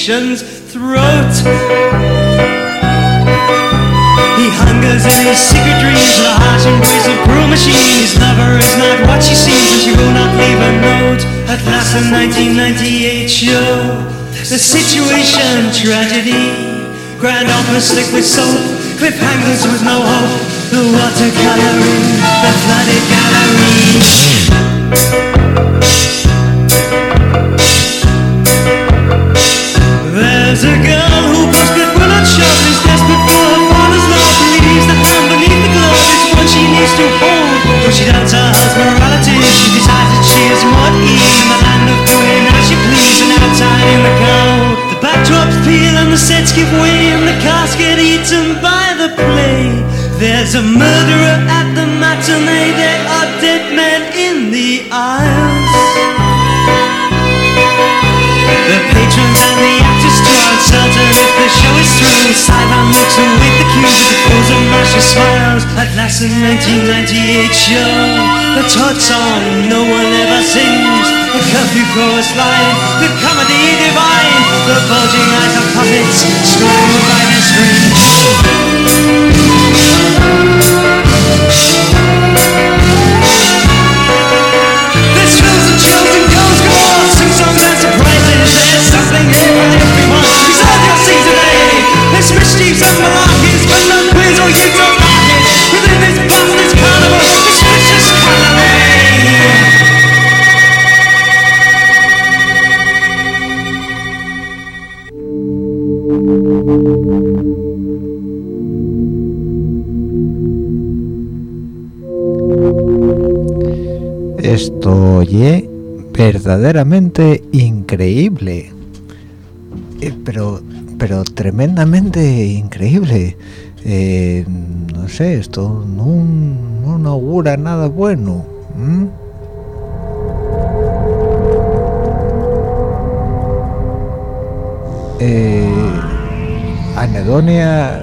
nation's throat. He hungers in his secret dreams, the harsh embrace of cruel machine. His lover is not what she seems, and she will not leave a note. At last, the 1998 show, the situation tragedy. Grand opera slick with soap, cliffhangers with no hope. The watercoloring, the flooded gallery. To hold. But she doubts her husband's morality. She decides that she is more at ease in the land of doing as she please and outside in the cold. The backdrops peel and the sets give way and the cast get eaten by the play. There's a murderer at the matinee. There are dead men Sideline looks await the cue with the pose of Marcia smiles. At last, the 1998 show, the Todd song no one ever sings. The curfew chorus line, the comedy divine, the bulging eyes of puppets strung verdaderamente increíble. Eh, pero, pero tremendamente increíble. Eh, no sé, esto no, no augura nada bueno. ¿m? Eh, anedonia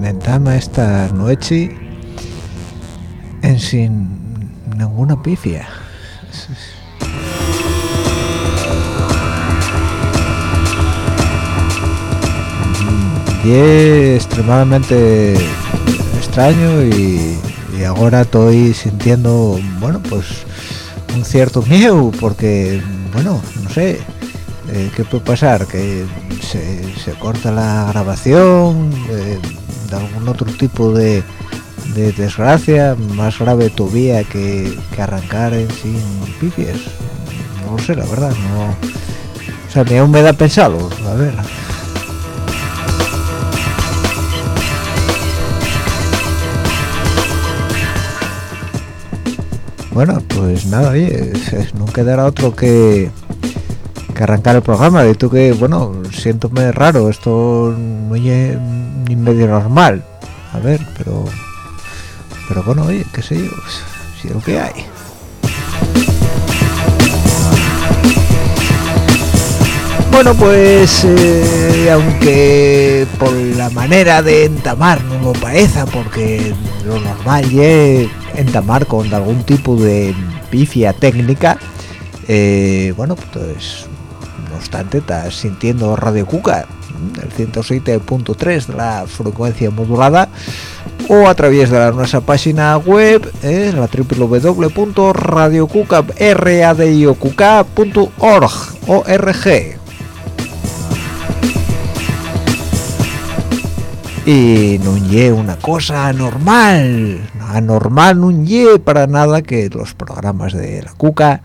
me dama esta noche en sin ninguna pifia. Y es extremadamente extraño y, ahora estoy sintiendo, bueno, pues un cierto miedo porque, bueno, no sé, eh, ¿qué puede pasar? Que se, se corta la grabación eh, de algún otro tipo de, de desgracia más grave todavía que, que arrancar en sin pifies. No lo sé, la verdad, no... O sea, ni aún me da pensado, a ver... Bueno, pues nada, oye, no quedará otro que, que arrancar el programa. Y tú que, bueno, siéntome raro, esto no es ni medio normal. A ver, pero... Pero bueno, oye, qué sé yo, si es lo que hay. Bueno, pues eh, aunque por la manera de entamar no lo parezca, porque lo normal es entamar con algún tipo de pifia técnica, eh, bueno, pues no obstante, estás sintiendo Radio Cuca, el 107.3 de la frecuencia modulada, o a través de la, nuestra página web, eh, la www.radiocuca.org. y no ye una cosa anormal anormal no ye para nada que los programas de la cuca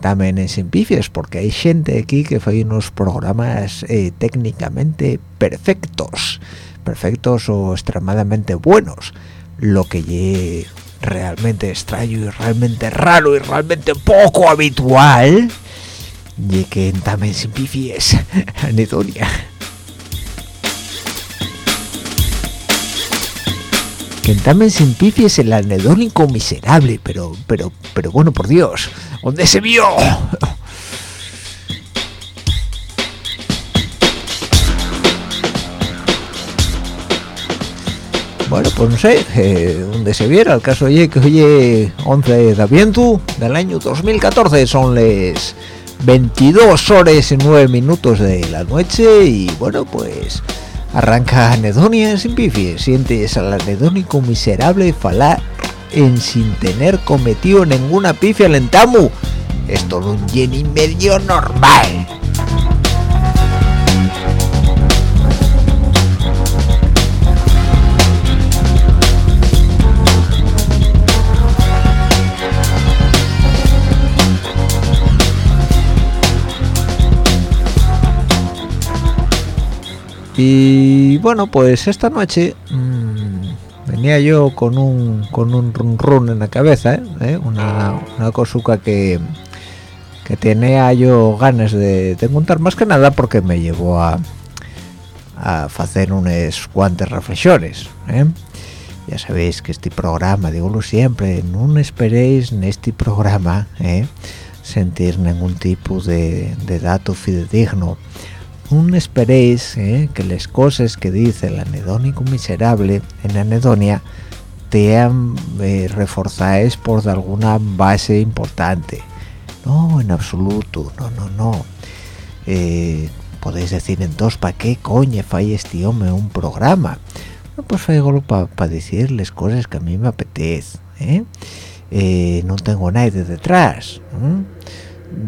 también en simpifies porque hay gente aquí que hace unos programas eh, técnicamente perfectos perfectos o extremadamente buenos. Lo que ye realmente extraño y realmente raro y realmente poco habitual y que también simpifies anedonia que también simpifies el anedónico miserable pero pero pero bueno por dios ¿dónde se vio? bueno pues no sé eh, dónde se viera el caso oye que oye 11 de aviento del año 2014 son las 22 horas y 9 minutos de la noche y bueno pues arranca anedonia sin pifies sientes al anedónico miserable falar en sin tener cometido ninguna pifia esto no es ni medio normal y bueno pues esta noche mmm, venía yo con un con un run run en la cabeza ¿eh? ¿Eh? Una, una cosuca que que tenía yo ganas de, de contar más que nada porque me llevó a a hacer unas cuantas reflexiones ¿eh? ya sabéis que este programa digo siempre no esperéis en este programa sentir ningún tipo de, de dato fidedigno no esperéis eh, que las cosas que dice el anedónico miserable en anedonia sean eh, reforzadas por alguna base importante. No en absoluto no no no. Eh, podéis decir entonces para qué coño falla este hombre un programa no, pues algo para decirles cosas que a mí me apetece no tengo nadie detrás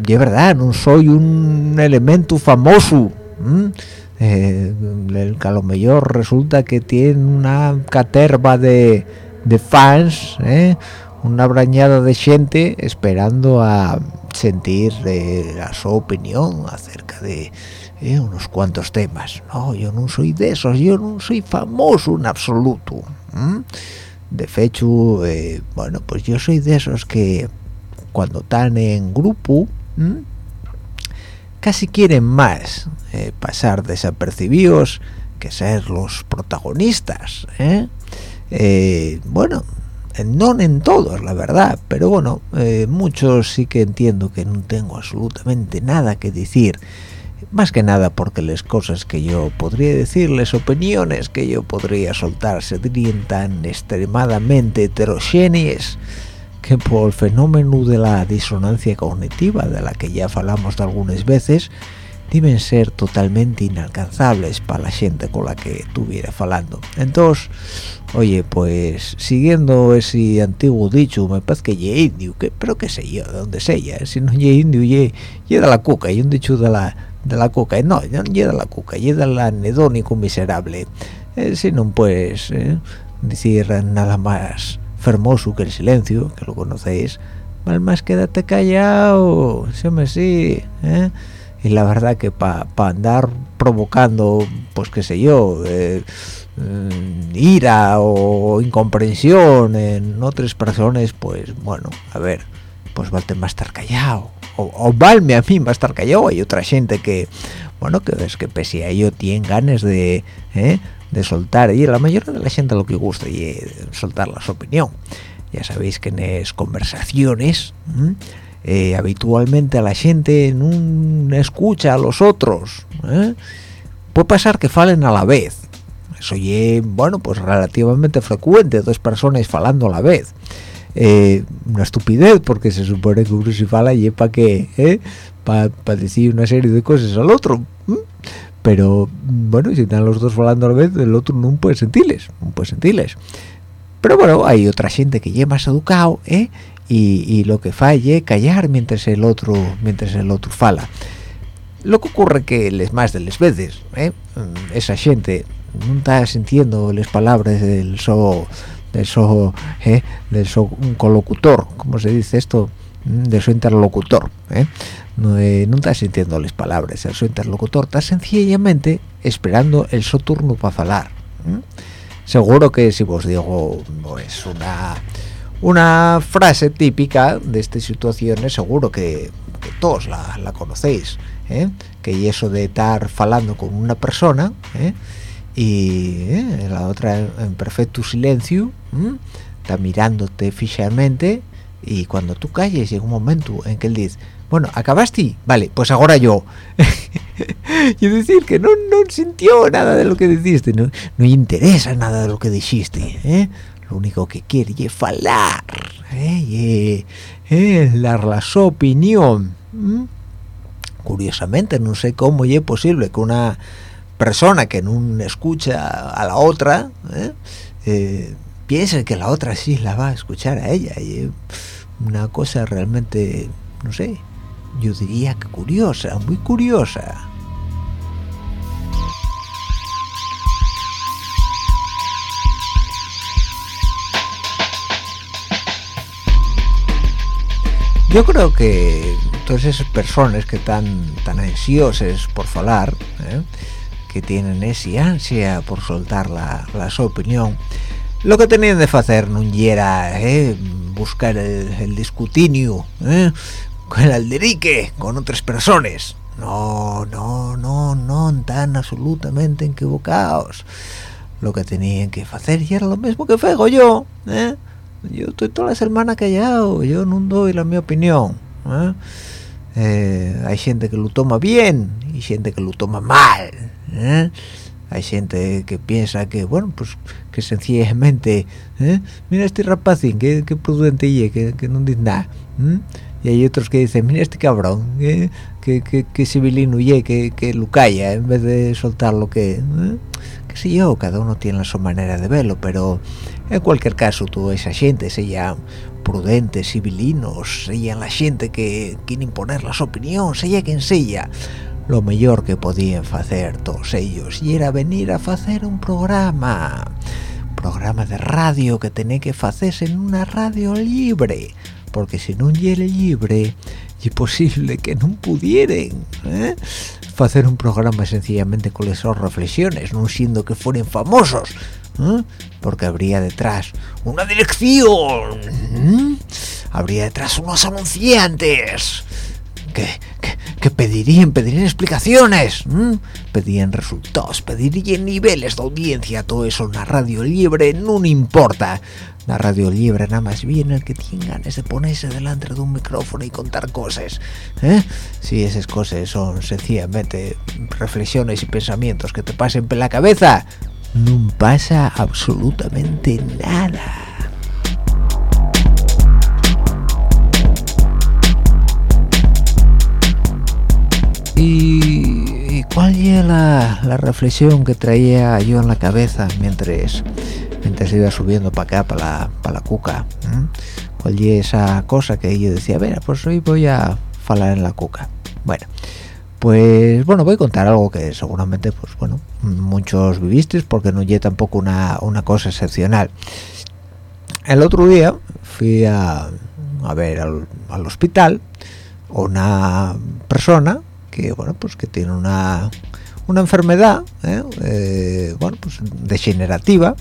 es verdad no soy un elemento famoso eh, el que resulta que tiene una caterva de, fans ¿eh? una brañada de gente esperando a sentir eh, su opinión acerca de unos cuantos temas. No yo no soy de esos yo no soy famoso en absoluto de hecho bueno pues yo soy de esos que cuando están en grupo casi quieren más eh, pasar desapercibidos que ser los protagonistas ¿eh? Eh, bueno no en todos la verdad pero bueno muchos sí que entiendo que no tengo absolutamente nada que decir más que nada porque las cosas que yo podría decirles opiniones que yo podría soltar serían tan extremadamente heterogéneas que por el fenómeno de la disonancia cognitiva de la que ya hablamos algunas veces deben ser totalmente inalcanzables para la gente con la que estuviera hablando entonces oye pues siguiendo ese antiguo dicho me parece que ye indio que pero qué sé yo de dónde sé ya si no ye indio ye, ye de la cuca y un dicho de la de la cuca no no ye de la cuca ye del anedónico miserable. Eh, si no pues eh, decir nada más hermoso que el silencio, que lo conocéis, mal más quédate callado, se me sí, ¿eh? y la verdad que para andar provocando, pues qué sé yo, mm, ira o incomprensión en otras personas, pues bueno, a ver, pues vale más estar callado, o, valme a mí más estar callado, hay otra gente que, bueno, que es que pese a ello tienen ganas de, ¿eh? De soltar y la mayoría de la gente lo que gusta y soltar la su opinión. Ya sabéis que en las conversaciones eh, habitualmente a la gente no escucha a los otros ¿eh? puede pasar que falen a la vez. Eso es bueno pues relativamente frecuente dos personas falando a la vez. Eh, una estupidez porque se supone que uno si fala y para que para decir una serie de cosas al otro pero bueno si están los dos falando a la vez el otro no puede sentirles no puede sentirles pero bueno hay otra gente que ya más educado ¿eh? y, lo que falle callar mientras el otro mientras el otro fala lo que ocurre que les más de las veces ¿eh? esa gente no está sintiendo las palabras del so del so ¿eh? del so colocutor como se dice esto mm, de su interlocutor ¿eh? No, está sintiendo las palabras el su interlocutor está sencillamente esperando el so turno para hablar seguro que si vos digo es una una frase típica de estas situaciones seguro que, todos la, conocéis ¿eh? que eso de estar falando con una persona ¿eh? y ¿eh? la otra en, perfecto silencio está mirándote fijamente y cuando tú calles llega un momento en que él dice bueno, ¿acabaste? Vale, pues ahora yo. y decir que no, no sintió nada de lo que dijiste, no, no interesa nada de lo que dijiste, ¿eh? lo único que quiere es hablar ¿eh? es dar la su opinión curiosamente no sé cómo es posible que una persona que no escucha a la otra ¿eh? Eh, piense que la otra sí la va a escuchar a ella y una cosa realmente no sé yo diría que curiosa muy curiosa yo creo que todas esas personas que están tan ansiosas por hablar ¿eh? que tienen esa ansia por soltar la, su opinión lo que tenían de hacer no era ¿eh? buscar el, el discutinio ¿eh? Con el alderique con otras personas. No no no no tan absolutamente equivocados. Lo que tenían que hacer y era lo mismo que fego yo ¿eh? yo estoy toda la semana callado yo no doy la mi opinión ¿eh? Eh, hay gente que lo toma bien y gente que lo toma mal hay gente que piensa que bueno pues que sencillamente mira este rapacín que, prudente y que, que no dice nada y hay otros que dicen mira este cabrón que, que, que, civilino y que, que lo calla en vez de soltar lo que qué sé yo cada uno tiene su manera de verlo pero en cualquier caso toda esa gente sean prudentes, civilinos, sean la gente que quiere imponer las opiniones, sea quien sea, lo mejor que podían hacer todos ellos y era venir a hacer un programa, programa de radio que tenía que hacerse en una radio libre, porque si no hiere libre, es posible que no pudieran ¿eh? hacer un programa sencillamente con esas reflexiones, no siendo que fueran famosos, ¿eh? porque habría detrás una dirección, ¿eh? habría detrás unos anunciantes que, que, pedirían, pedirían explicaciones, pedirían resultados, pedirían niveles de audiencia, todo eso en la radio libre no importa. La radio libre nada más bien el que tiene ganas de ponerse delante de un micrófono y contar cosas. Si esas cosas son sencillamente reflexiones y pensamientos que te pasen por la cabeza, no pasa absolutamente nada. Y, cuál era la, reflexión que traía yo en la cabeza mientras mientras iba subiendo para acá para la, para la cuca cuál era esa cosa que yo decía pues hoy voy a hablar en la cuca bueno pues bueno voy a contar algo que seguramente pues bueno muchos vivisteis porque no llegué tampoco una, cosa excepcional. El otro día fui a, a ver al, hospital una persona que bueno pues que tiene una una enfermedad ¿eh? Eh, bueno pues degenerativa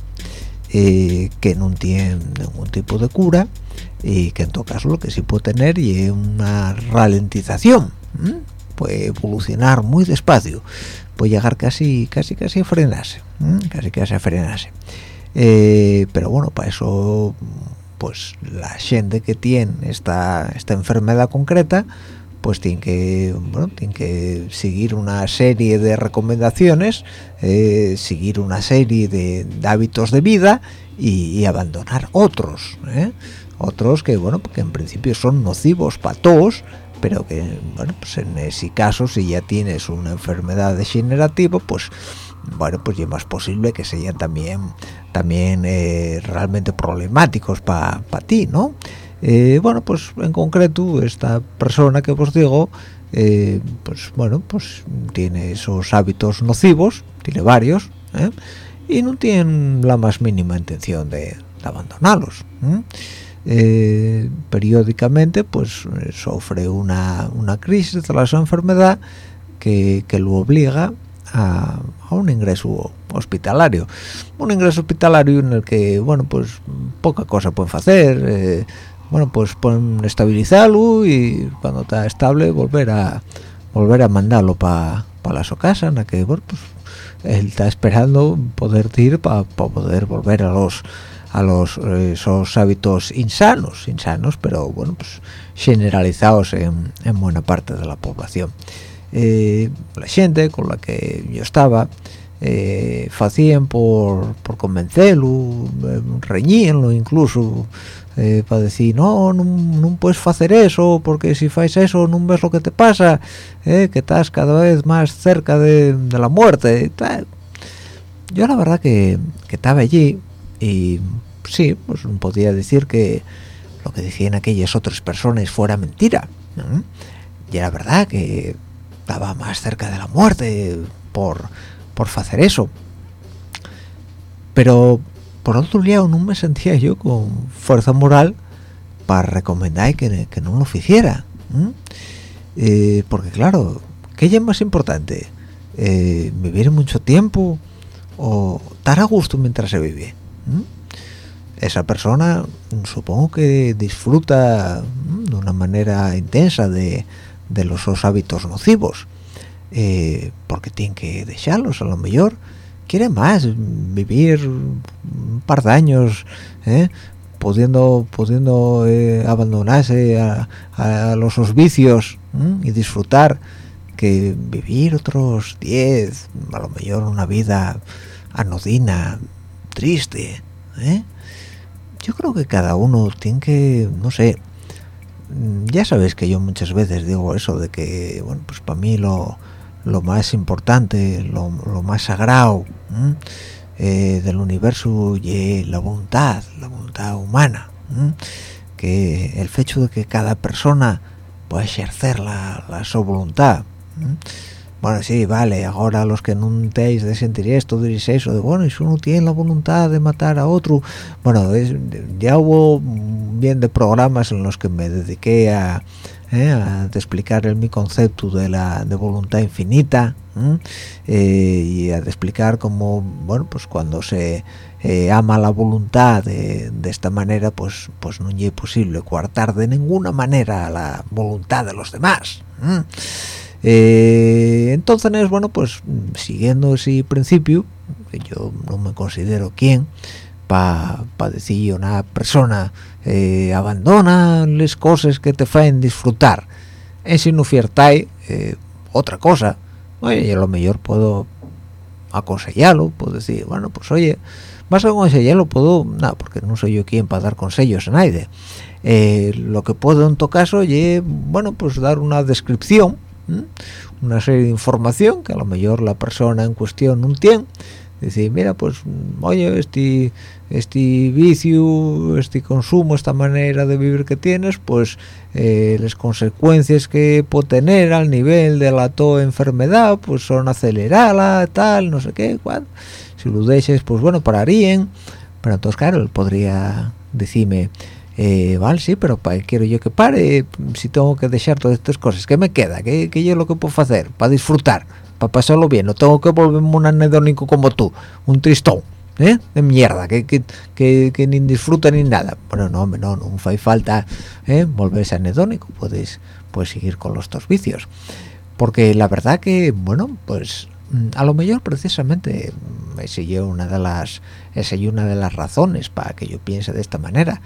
eh, que no tiene ningún tipo de cura y que en todo caso lo que sí puede tener y es una ralentización puede evolucionar muy despacio puede llegar casi casi casi a frenarse casi casi a frenarse. Eh, pero bueno para eso pues la gente que tiene esta, esta enfermedad concreta pues tiene que bueno tiene que seguir una serie de recomendaciones eh, seguir una serie de, hábitos de vida y, abandonar otros ¿eh? otros que bueno porque en principio son nocivos para todos pero que bueno pues en ese caso si ya tienes una enfermedad degenerativa pues bueno pues ya es más posible que sean también también eh, realmente problemáticos para ti no eh, bueno pues en concreto esta persona que os digo eh, pues bueno pues tiene esos hábitos nocivos tiene varios y no tiene la más mínima intención de, abandonarlos periódicamente pues sufre una, crisis de la enfermedad que, lo obliga a, un ingreso hospitalario. Un ingreso hospitalario en el que bueno pues poca cosa pueden hacer eh, bueno pues pueden estabilizarlo y cuando está estable volver a volver a mandarlo para la su casa en la que bueno pues él está esperando poder ir para poder volver a los a los esos hábitos insanos insanos pero bueno pues generalizados en, en buena parte de la población. Eh, la gente con la que yo estaba eh, hacían por, por convencerlo, eh, reñíanlo incluso eh, para decir no, no, puedes hacer eso porque si haces eso no ves lo que te pasa, que estás cada vez más cerca de, la muerte. Yo la verdad que, estaba allí y sí, pues no podía decir que lo que decían aquellas otras personas fuera mentira. Y era verdad que estaba más cerca de la muerte por, por hacer eso. Pero por otro lado no me sentía yo con fuerza moral para recomendar que, que no lo hiciera. Eh, porque claro, ¿qué es más importante? Eh, ¿Vivir mucho tiempo o estar a gusto mientras se vive? Esa persona supongo que disfruta de una manera intensa de, de los hábitos nocivos eh, porque tienen que dejarlos a lo mejor quiere más vivir un par de años ¿eh? pudiendo pudiendo eh, abandonarse a, los vicios y disfrutar que vivir otros 10 a lo mejor una vida anodina triste yo creo que cada uno tiene que no sé ya sabéis que yo muchas veces digo eso de que bueno pues para mí lo, más importante lo, más sagrado eh, del universo y la voluntad la voluntad humana que el hecho de que cada persona pueda ejercer la, su voluntad bueno, sí, vale, ahora los que no tenéis de sentir esto, diréis eso, de bueno, y si uno tiene la voluntad de matar a otro, bueno, ya hubo bien de programas en los que me dediqué a, eh, explicar el, mi concepto de la de voluntad infinita eh, y a explicar cómo, bueno, pues cuando se eh, ama la voluntad de, esta manera, pues, pues no es posible coartar de ninguna manera la voluntad de los demás. Entonces bueno pues siguiendo ese principio yo no me considero quien para decir una persona eh, abandona las cosas que te hacen disfrutar. En si no eh, otra cosa oye a lo mejor puedo aconsejarlo puedo decir bueno pues oye más a aconsejarlo puedo no porque no soy yo quien para dar consejos a nadie. Lo que puedo en todo caso es bueno pues dar una descripción una serie de información que a lo mejor la persona en cuestión no tiene decir mira pues oye este este vicio este consumo esta manera de vivir que tienes pues eh, las consecuencias que puede tener al nivel de la to enfermedad pues son acelerarla tal no sé qué si lo dejes pues bueno pararían pero entonces claro él podría decirme eh, vale, sí, pero qué quiero yo que pare si tengo que dejar todas estas cosas? ¿Qué me queda? ¿Qué, qué yo lo que puedo hacer? Para disfrutar, para pasarlo bien. No tengo que volverme un anedónico como tú, un tristón, ¿eh? De mierda, que, que, que, ni disfruta ni nada. Bueno, no, no, no, no hay falta ¿eh? volverse anedónico, puedes, puedes seguir con los dos vicios. Porque la verdad que, bueno, pues mm, a lo mejor precisamente esa es una de las una de las razones para que yo piense de esta manera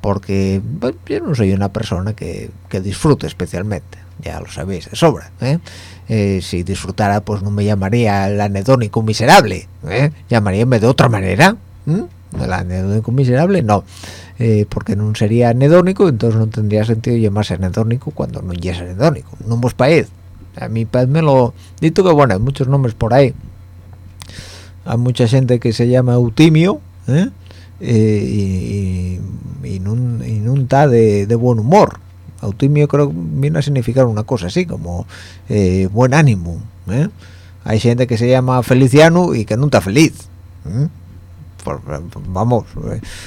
porque yo no soy una persona que, que disfrute especialmente ya lo sabéis de sobra ¿eh? Eh, si disfrutara pues no me llamaría el anedónico miserable ¿eh? llamaríame de otra manera el anedónico miserable no eh, porque no sería anedónico entonces no tendría sentido llamarse anedónico cuando no es anedónico no vos país a mi país me lo dito que bueno hay muchos nombres por ahí hay mucha gente que se llama Eutimio ¿eh? y, y, no, está de, buen humor Eutimio creo que viene a significar una cosa así como eh, buen ánimo hay gente que se llama Feliciano y que está feliz vamos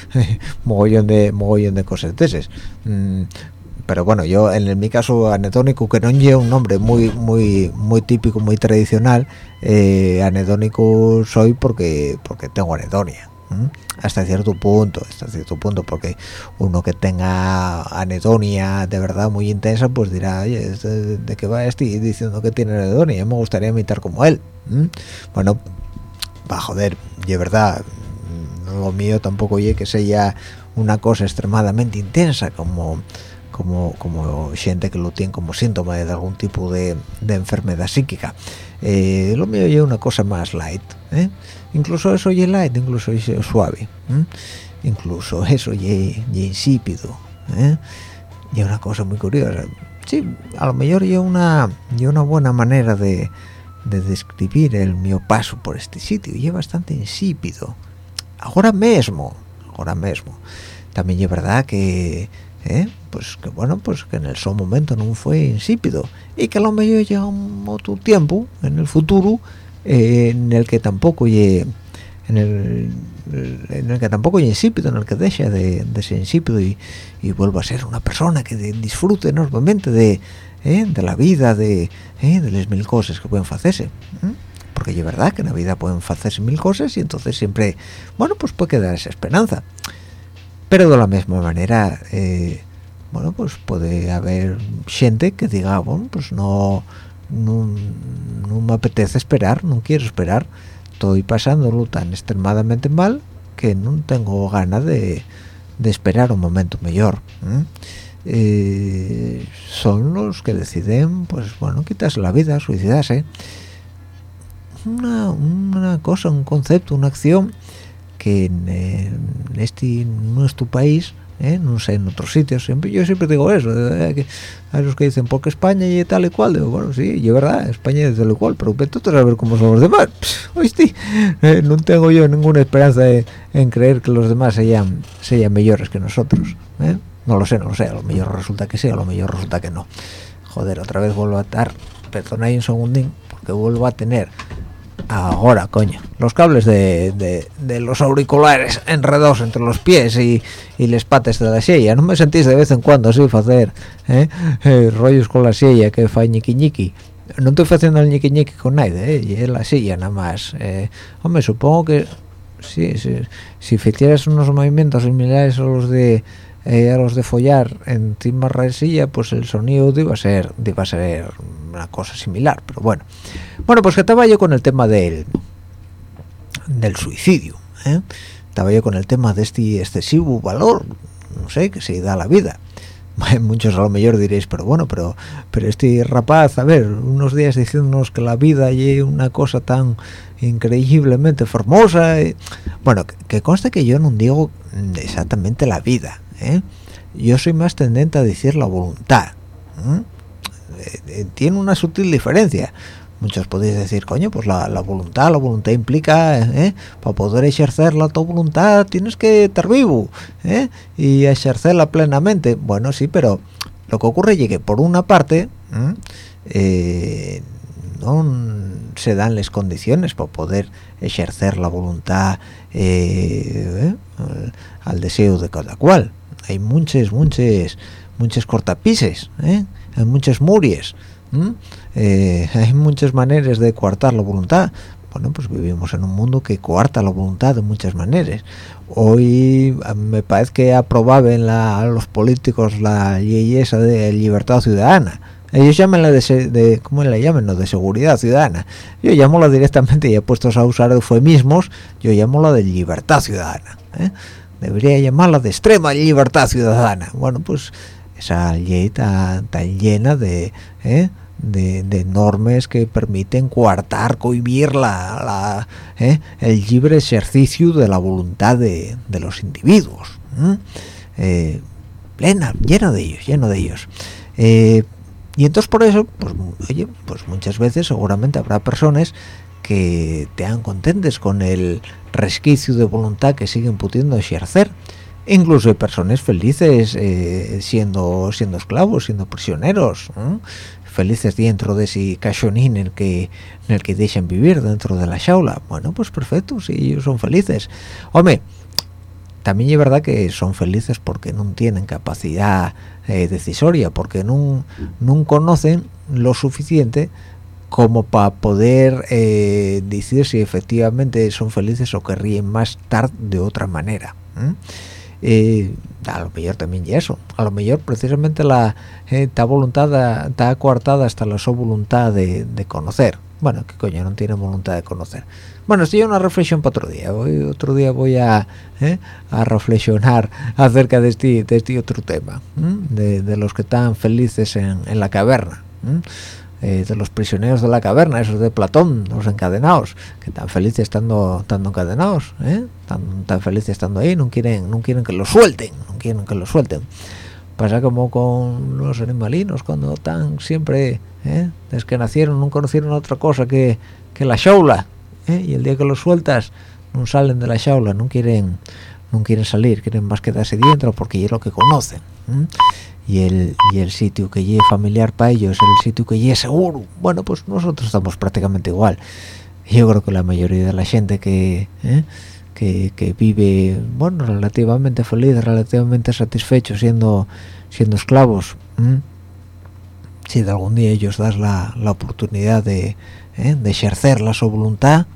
mogollón de mogollón de cosas de mm, pero bueno yo en mi caso anedónico que no lleva un nombre muy muy muy típico muy tradicional eh, anedónico soy porque porque tengo anedonia hasta cierto punto hasta cierto punto porque uno que tenga anedonia de verdad muy intensa pues dirá oye de, qué va este diciendo que tiene anedonia me gustaría imitar como él bueno va joder de verdad lo mío tampoco oye que sea una cosa extremadamente intensa como como como gente que lo tiene como síntoma de algún tipo de, enfermedad psíquica. Eh, lo mío es una cosa más light ¿eh? Incluso eso es light incluso es suave incluso eso es insípido ¿eh? y una cosa muy curiosa. Sí a lo mejor yo una una buena manera de, de describir el mío paso por este sitio. Y es bastante insípido. Ahora mismo ahora mismo. También es verdad que ¿eh? pues que bueno pues que en el su momento no fue insípido. Y que a lo mejor llega un otro tiempo en el futuro eh, en el que tampoco en el en el que tampoco es insípido, en el que deja de, ser insípido y, y vuelva a ser una persona que disfrute enormemente de, ¿eh? de la vida, de, de las mil cosas que pueden hacerse porque es verdad que en la vida pueden hacerse mil cosas y entonces siempre, bueno, pues puede quedar esa esperanza. Pero de la misma manera, eh, bueno, pues puede haber gente que diga, bueno, pues no, no, me apetece esperar, no quiero esperar, estoy pasándolo tan extremadamente mal que no tengo ganas de, esperar un momento mejor. Eh, son los que deciden, pues bueno, quitarse la vida, suicidarse una, cosa, un concepto, una acción que en, este nuestro país ¿eh? no sé en otros sitios siempre yo siempre digo eso que hay los que dicen porque España y tal y cual digo bueno sí es verdad España es tal y cual pero tú a ver cómo son los demás ¿oíste? Eh, no tengo yo ninguna esperanza en creer que los demás sean sean mejores que nosotros ¿eh? no lo sé no lo sé a lo mejor resulta que sí a lo mejor resulta que no joder otra vez vuelvo a estar perdona un segundín porque vuelvo a tener ahora coño los cables de, de, los auriculares enredados entre los pies y, y les patas de la silla no me sentís de vez en cuando así hacer ¿eh? Eh, rollos con la silla que fa ñiqui no estoy haciendo el ñiqui con nadie ¿eh? y es la silla nada más eh, hombre supongo que sí, sí, si hicieras unos movimientos similares a los de a los de follar encima de la silla pues el sonido iba a ser iba a ser una cosa similar pero bueno bueno pues que estaba yo con el tema del del suicidio ¿eh? estaba yo con el tema de este excesivo valor no sé que se da a la vida muchos a lo mejor diréis pero bueno pero pero este rapaz a ver unos días diciéndonos que la vida es una cosa tan increíblemente formosa bueno que, conste que yo no digo exactamente la vida ¿eh? yo soy más tendente a decir la voluntad eh, eh, tiene una sutil diferencia. Muchos podéis decir coño pues la, voluntad la voluntad implica para poder ejercer la tu voluntad tienes que estar vivo y ejercerla plenamente bueno sí pero lo que ocurre es que por una parte no se dan las condiciones para poder ejercer la voluntad al deseo de cada cual hay muchas muchas muchas cortapises hay muchas muries eh, hay muchas maneras de coartar la voluntad. Bueno pues vivimos en un mundo que coarta la voluntad de muchas maneras hoy me parece que aprobaban a los políticos la ley esa de libertad ciudadana. Ellos llaman la de, ¿cómo la llaman? No, de seguridad ciudadana. Yo llamo la directamente y he puesto a usar eufemismos yo llamo la de libertad ciudadana ¿eh? Debería llamarla de extrema libertad ciudadana bueno pues esa ley está, llena de, ¿eh? de, normas que permiten coartar, cohibir la, ¿eh? el libre ejercicio de la voluntad de, de los individuos ¿eh? plena, lleno de ellos, lleno de ellos y entonces por eso pues oye pues muchas veces seguramente habrá personas que te han contentes con el resquicio de voluntad que siguen pudiendo ejercer. Incluso hay personas felices eh, siendo siendo esclavos siendo prisioneros felices dentro de ese cachonín en el que en el que dejan vivir dentro de la jaula. Bueno pues perfecto si ellos son felices. Hombre también es verdad que son felices porque no tienen capacidad eh, decisoria porque no conocen lo suficiente como para poder eh, decir si efectivamente son felices o querrían más tarde de otra manera eh, a lo mejor también y eso. A lo mejor precisamente la esta voluntad está coartada hasta la su voluntad de, conocer. Bueno que coño no tiene voluntad de conocer. Bueno esto es una reflexión para otro día. Otro día voy a ¿eh? a reflexionar acerca de este, de este otro tema de, los que están felices en, en la caverna eh, de los prisioneros de la caverna, esos de Platón, los encadenados, que tan felices estando, estando encadenados, ¿eh? tan, tan felices estando ahí, no quieren, no quieren que los suelten, no quieren que los suelten. Pasa como con los animalinos, cuando están siempre, ¿eh? desde que nacieron, no conocieron otra cosa que, que la jaula, ¿eh? y el día que los sueltas, no salen de la jaula, no quieren no quieren salir, quieren más quedarse dentro porque es lo que conocen y el, y el sitio que lleve familiar para ellos, el sitio que lleve seguro. Bueno, pues nosotros estamos prácticamente igual. Yo creo que la mayoría de la gente que, ¿eh? que, vive, bueno, relativamente feliz, relativamente satisfecho siendo, siendo esclavos, si de algún día ellos das la, la oportunidad de, ¿eh? de ejercer la su voluntad,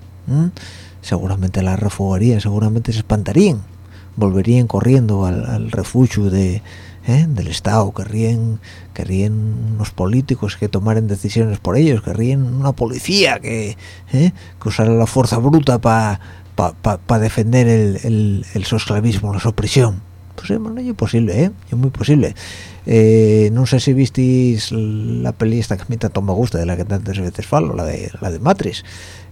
seguramente la refugarían, seguramente se espantarían, volverían corriendo al, al refugio de ¿eh? del Estado, querrían, querrían unos políticos que tomaran decisiones por ellos, querrían una policía que, ¿eh? que usara la fuerza bruta para pa, defender el, el, el la opresión. Pues es es posible, ¿eh? Es muy posible. Eh, no sé si visteis la peli esta que a mí tanto me gusta, de la que tantas veces falo, la de, la de Matrix.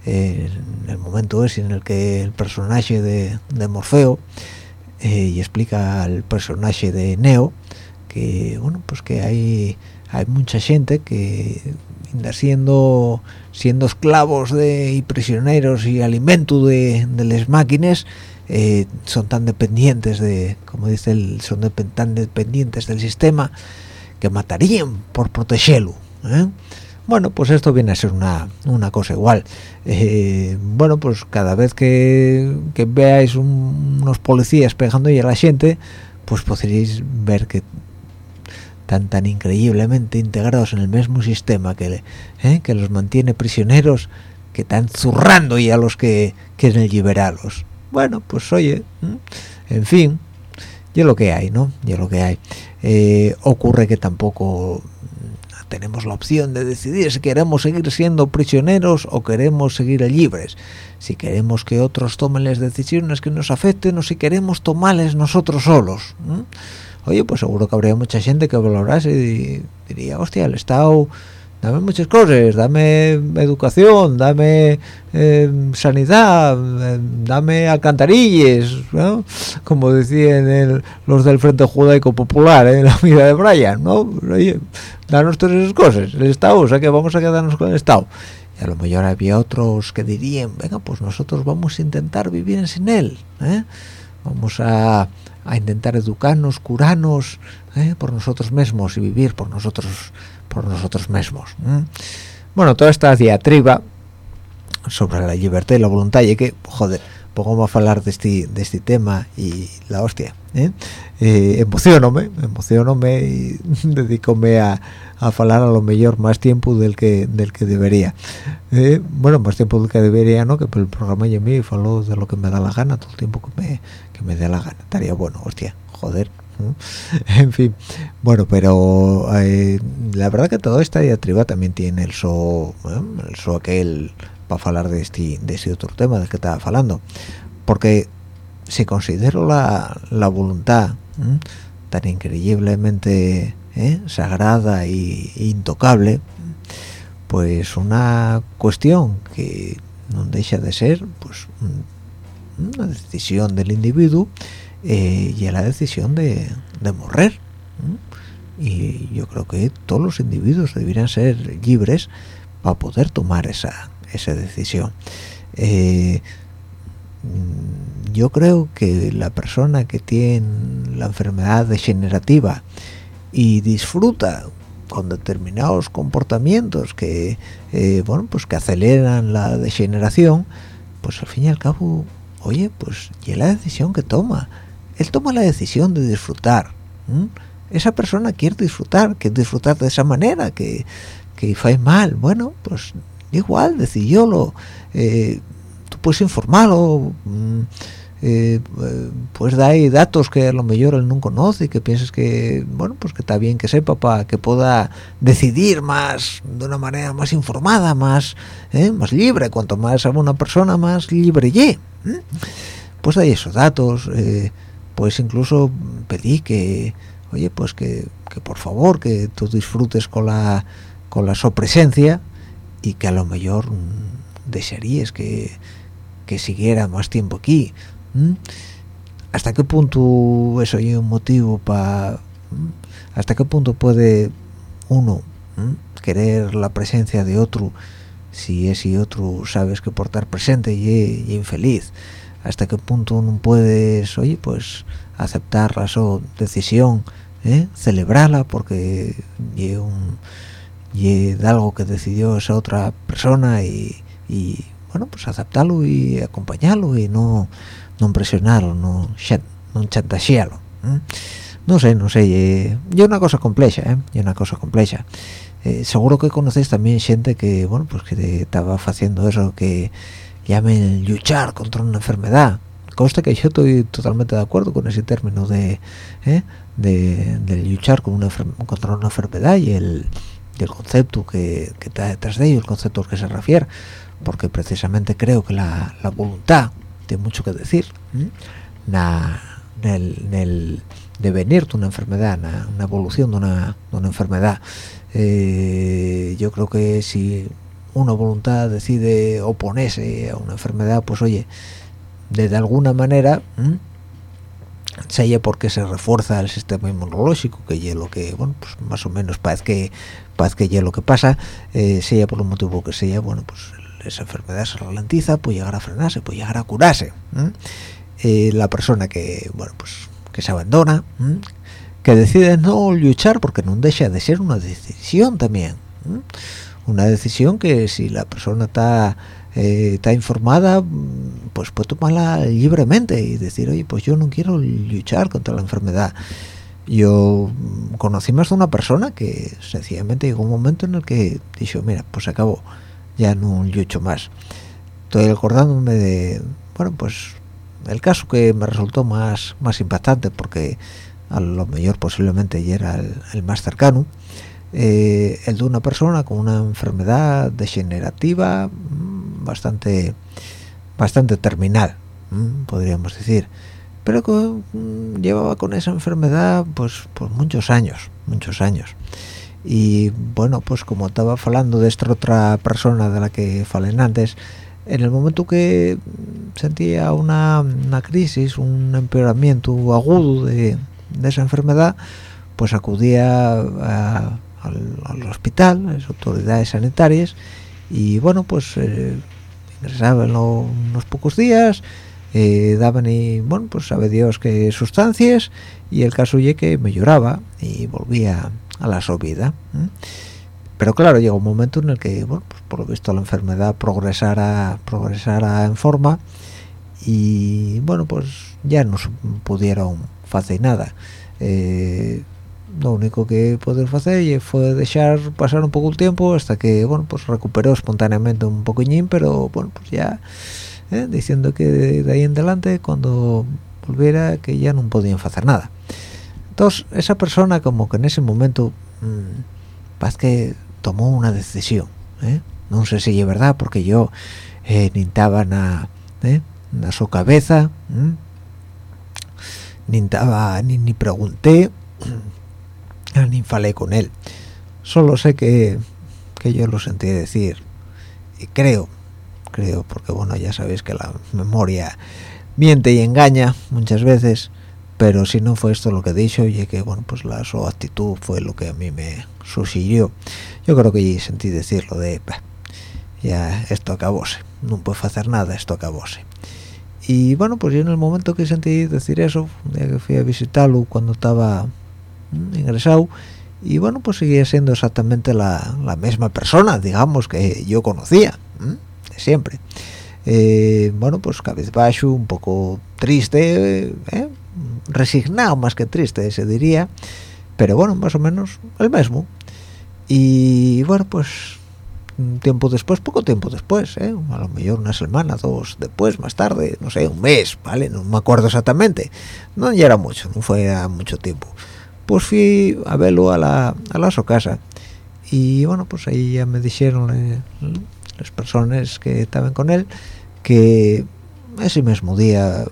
en el momento ese en el que el personaje de, de Morfeo y explica al personaje de Neo que bueno pues que hay hay mucha gente que siendo siendo esclavos de y prisioneros y alimento de, de las máquinas eh, son tan dependientes de como dice el son tan dependientes del sistema que matarían por protegerlo ¿eh? Bueno pues esto viene a ser una, una cosa igual. Eh, bueno pues cada vez que, veáis unos policías pegando a la gente pues podréis ver que tan tan increíblemente integrados en el mismo sistema que, ¿eh? que los mantiene prisioneros que están zurrando ya a los que quieren liberarlos. Bueno pues oye en fin yo lo que hay no yo lo que hay. Eh, ocurre que tampoco tenemos la opción de decidir si queremos seguir siendo prisioneros o queremos seguir libres. Si queremos que otros tomen las decisiones que nos afecten o si queremos tomarles nosotros solos oye, pues seguro que habría mucha gente que valorase y diría, hostia, el Estado, dame muchas cosas, dame educación, dame eh, sanidad, eh, dame alcantarillas. Como decían los del Frente Judaico Popular en la vida de Brian, ¿no? Oye, danos todas esas cosas, el Estado, o sea que vamos a quedarnos con el Estado. Y a lo mejor había otros que dirían, venga, pues nosotros vamos a intentar vivir sin él, ¿eh? Vamos a a intentar educarnos, curarnos ¿eh? por nosotros mismos y vivir por nosotros por nosotros mismos. Bueno, toda esta diatriba sobre la libertad y la voluntad, y que, joder, pongo a hablar de este, de este tema y la hostia, ¿eh? eh emocionome, emocionome y dedícome a, a hablar a lo mejor más tiempo del que del que debería. Eh, bueno, más tiempo del que debería, ¿no? Que el programa y a mí de lo que me da la gana todo el tiempo que me, que me dé la gana. Estaría bueno, hostia, joder. en fin, bueno, pero eh, la verdad que toda esta diatriba también tiene el so, el so aquel para hablar de este, de este otro tema del que estaba hablando. Porque si considero la, la voluntad tan increíblemente ¿eh? sagrada e intocable pues una cuestión que no deja de ser pues una decisión del individuo eh, y la decisión de, de morrer y yo creo que todos los individuos deberían ser libres para poder tomar esa, esa decisión. Eh, yo creo que la persona que tiene la enfermedad degenerativa y disfruta con determinados comportamientos que eh, bueno pues que aceleran la degeneración pues al fin y al cabo oye pues y la decisión que toma él toma la decisión de disfrutar esa persona quiere disfrutar quiere disfrutar de esa manera que que fue mal. Bueno pues igual decidiólo eh, tú puedes informarlo eh, pues da ahí datos que a lo mejor él no conoce y que pienses que bueno pues que está bien que sepa que pueda decidir más de una manera más informada más ¿eh? más libre. Cuanto más sabe una persona más libre y pues hay esos datos eh, pues incluso pedí que oye pues que, que, por favor que tú disfrutes con la con la presencia y que a lo mejor desearías que que siguiera más tiempo aquí ¿Mm? hasta qué punto eso es un motivo para hasta qué punto puede uno querer la presencia de otro si ese otro sabes que portar presente y, infeliz hasta qué punto uno puedes oye pues aceptar la su decisión ¿eh? celebrarla porque es un algo que decidió esa otra persona y, y bueno pues aceptarlo y acompañarlo y no no presionarlo, no, no chantajearlo. No sé, no sé, eh, yo una cosa compleja, ¿eh? una cosa compleja. Eh, seguro que conocéis también gente que, bueno, pues que estaba haciendo eso que llamen luchar contra una enfermedad. Consta que yo estoy totalmente de acuerdo con ese término de, ¿eh? de, luchar con una, contra una enfermedad y el, el concepto que, que, está detrás de ello, el concepto al que se refiere, porque precisamente creo que la, la voluntad mucho que decir en el, devenir de una enfermedad, una evolución de una, enfermedad. Eh, yo creo que si una voluntad decide oponerse a una enfermedad, pues oye, de, alguna manera, sea porque se refuerza el sistema inmunológico, que es lo que, bueno, pues más o menos parece que, parece que es lo que pasa, eh, sea por lo motivo que sea, bueno, pues esa enfermedad se ralentiza, puede llegar a frenarse, puede llegar a curarse. Eh, la persona que, bueno, pues que se abandona, que decide no luchar porque no deja de ser una decisión también. Una decisión que si la persona está eh, está informada, pues puede tomarla libremente y decir, oye, pues yo no quiero luchar contra la enfermedad. Yo conocí más de una persona que sencillamente llegó un momento en el que dijo, mira, pues acabó ya no lucho más estoy acordándome de bueno pues el caso que me resultó más más impactante porque a lo mejor posiblemente ya era el, más cercano eh, el de una persona con una enfermedad degenerativa mm, bastante bastante terminal mm, podríamos decir. Pero que mm, llevaba con esa enfermedad pues por muchos años muchos años. Y bueno pues como estaba hablando de esta otra persona de la que falen antes en el momento que sentía una, crisis un empeoramiento agudo de, esa enfermedad pues acudía al, hospital las autoridades sanitarias y bueno pues eh, ingresaban unos pocos días eh, daban y bueno pues sabe Dios qué sustancias y el caso que me lloraba y volvía a la subida pero claro llegó un momento en el que bueno pues por lo visto la enfermedad progresara progresara en forma y bueno pues ya no pudieron hacer nada. Eh, lo único que poder hacer fue dejar pasar un poco el tiempo hasta que bueno pues recuperó espontáneamente un poquillín pero bueno pues ya eh, diciendo que de, ahí en adelante cuando volviera que ya no podían hacer nada entonces esa persona como que en ese momento mmm, que tomó una decisión ¿eh? no sé si es verdad porque yo eh, nintaba na, ¿eh? su cabeza ni estaba ni, ni pregunté ni falé con él. Solo sé que, que yo lo sentí decir. Y creo creo porque bueno ya sabéis que la memoria miente y engaña muchas veces pero si no fue esto lo que he dicho y que bueno pues la su actitud fue lo que a mí me suscitó yo creo que sentí decirlo de ya esto acabóse no puedo hacer nada esto acabóse y bueno pues yo en el momento que sentí decir eso ya que fui a visitarlo cuando estaba mm, ingresado y bueno pues seguía siendo exactamente la, la misma persona digamos que yo conocía de siempre. Eh, bueno pues cabizbajo un poco triste ¿eh? resignado más que triste se diría pero bueno más o menos el mismo. Y bueno pues un tiempo después poco tiempo después ¿eh? a lo mejor una semana dos después más tarde no sé un mes vale no me acuerdo exactamente. No ya era mucho no fue a mucho tiempo pues fui a verlo a la, a la su casa. Y bueno pues ahí ya me dijeron eh, las personas que estaban con él que ese mismo día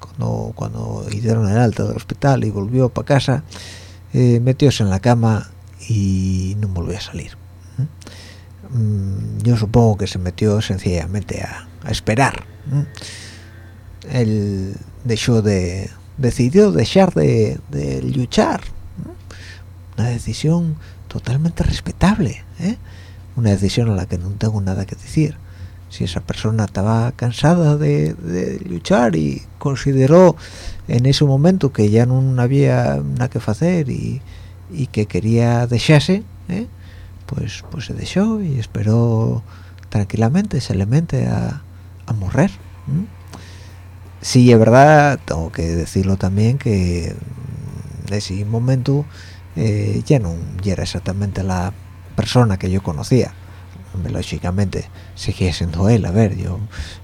cuando cuando dieron el alta del hospital y volvió para casa eh, metióse en la cama y no volvió a salir. Mm, yo supongo que se metió sencillamente a, esperar. Él dejó de decidió dejar de, de luchar una decisión totalmente respetable ¿eh? una decisión a la que no tengo nada que decir si esa persona estaba cansada de, luchar y consideró en ese momento que ya no había nada que hacer y, que quería dejarse ¿eh? pues pues se dejó y esperó tranquilamente simplemente a, a morrer sí es verdad tengo que decirlo también que en ese momento eh, ya no era exactamente la persona que yo conocía. Lógicamente seguía siendo él a ver yo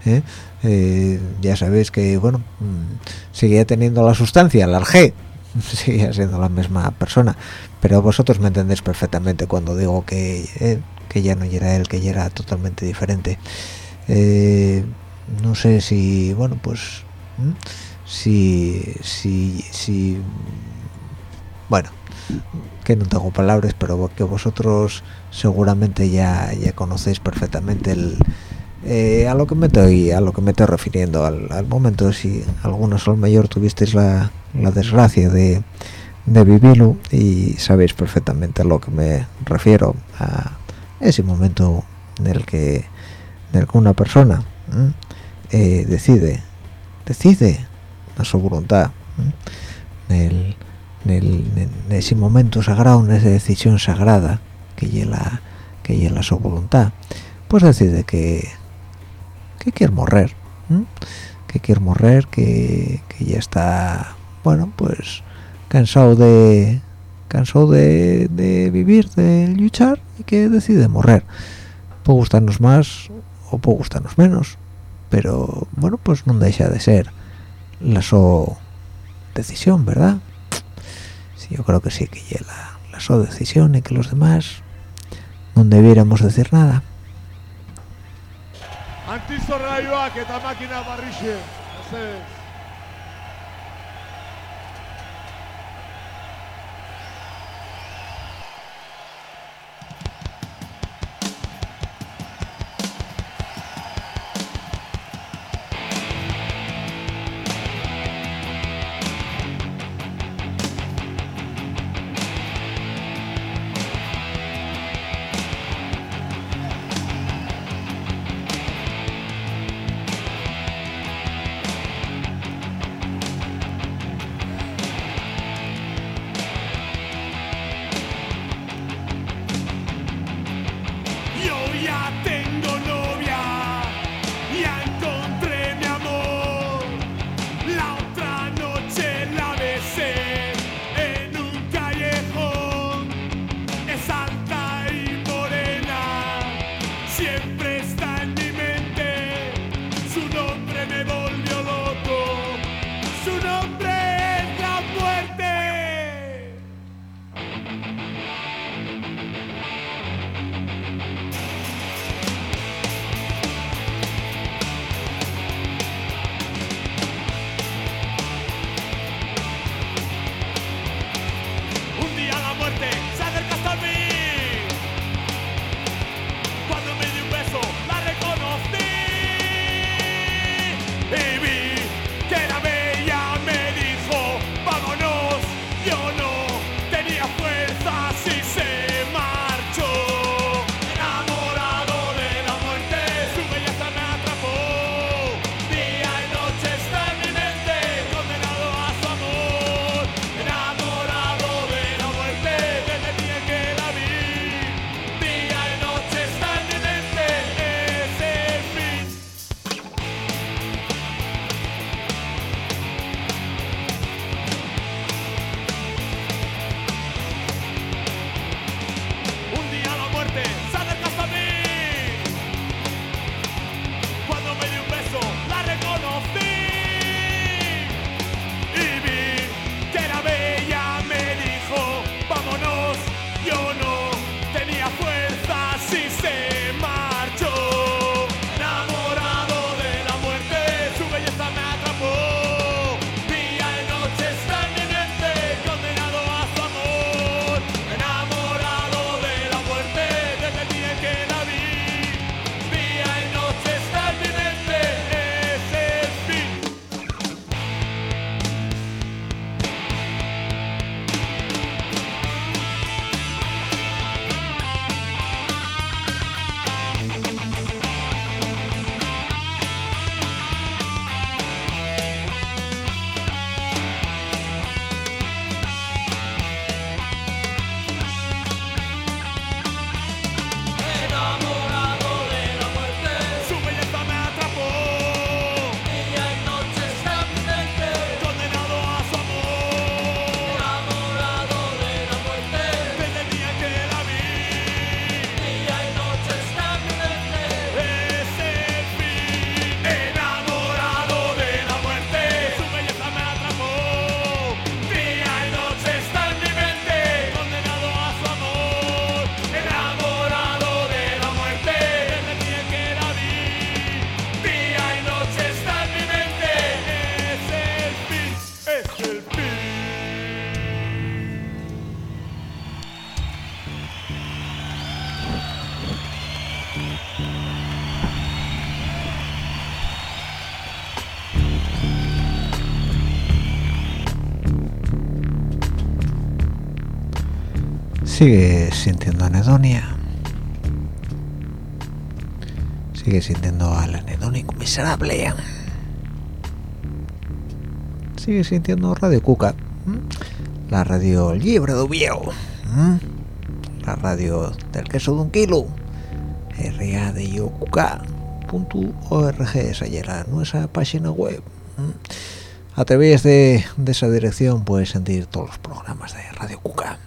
¿eh? Eh, ya sabéis que bueno mm, seguía teniendo la sustancia el arge seguía siendo la misma persona. Pero vosotros me entendéis perfectamente cuando digo que que ya no era él que ya era totalmente diferente. No sé si bueno pues si si si bueno que no tengo palabras pero que vosotros seguramente ya ya conocéis perfectamente el eh, a lo que me estoy a lo que me estoy refiriendo. Al, momento si algunos o mayor tuvisteis la, la desgracia de, de, vivirlo y sabéis perfectamente a lo que me refiero a ese momento en el que, en el que una persona eh, decide decide a su voluntad el en, ese momento sagrado, en esa decisión sagrada que lleva que lleva su voluntad, pues decide que que quiere morrer, que quiere morrer, que, que, ya está, bueno, pues cansado de cansado de, de, vivir, de luchar y que decide morrer. Puede gustarnos más o puede gustarnos menos, pero bueno, pues no deja de ser la su decisión, ¿verdad? Yo creo que sí que ya la, la su decisión y que los demás no debiéramos decir nada. Sigue sintiendo anedonia. Sigue sintiendo al anedónico miserable. Sigue sintiendo Radio Cuca la radio libre de viejo la radio del queso de un kilo. Radiocuca.org esa era nuestra página web a través de, de, esa dirección puedes sentir todos los programas de Radio Cuca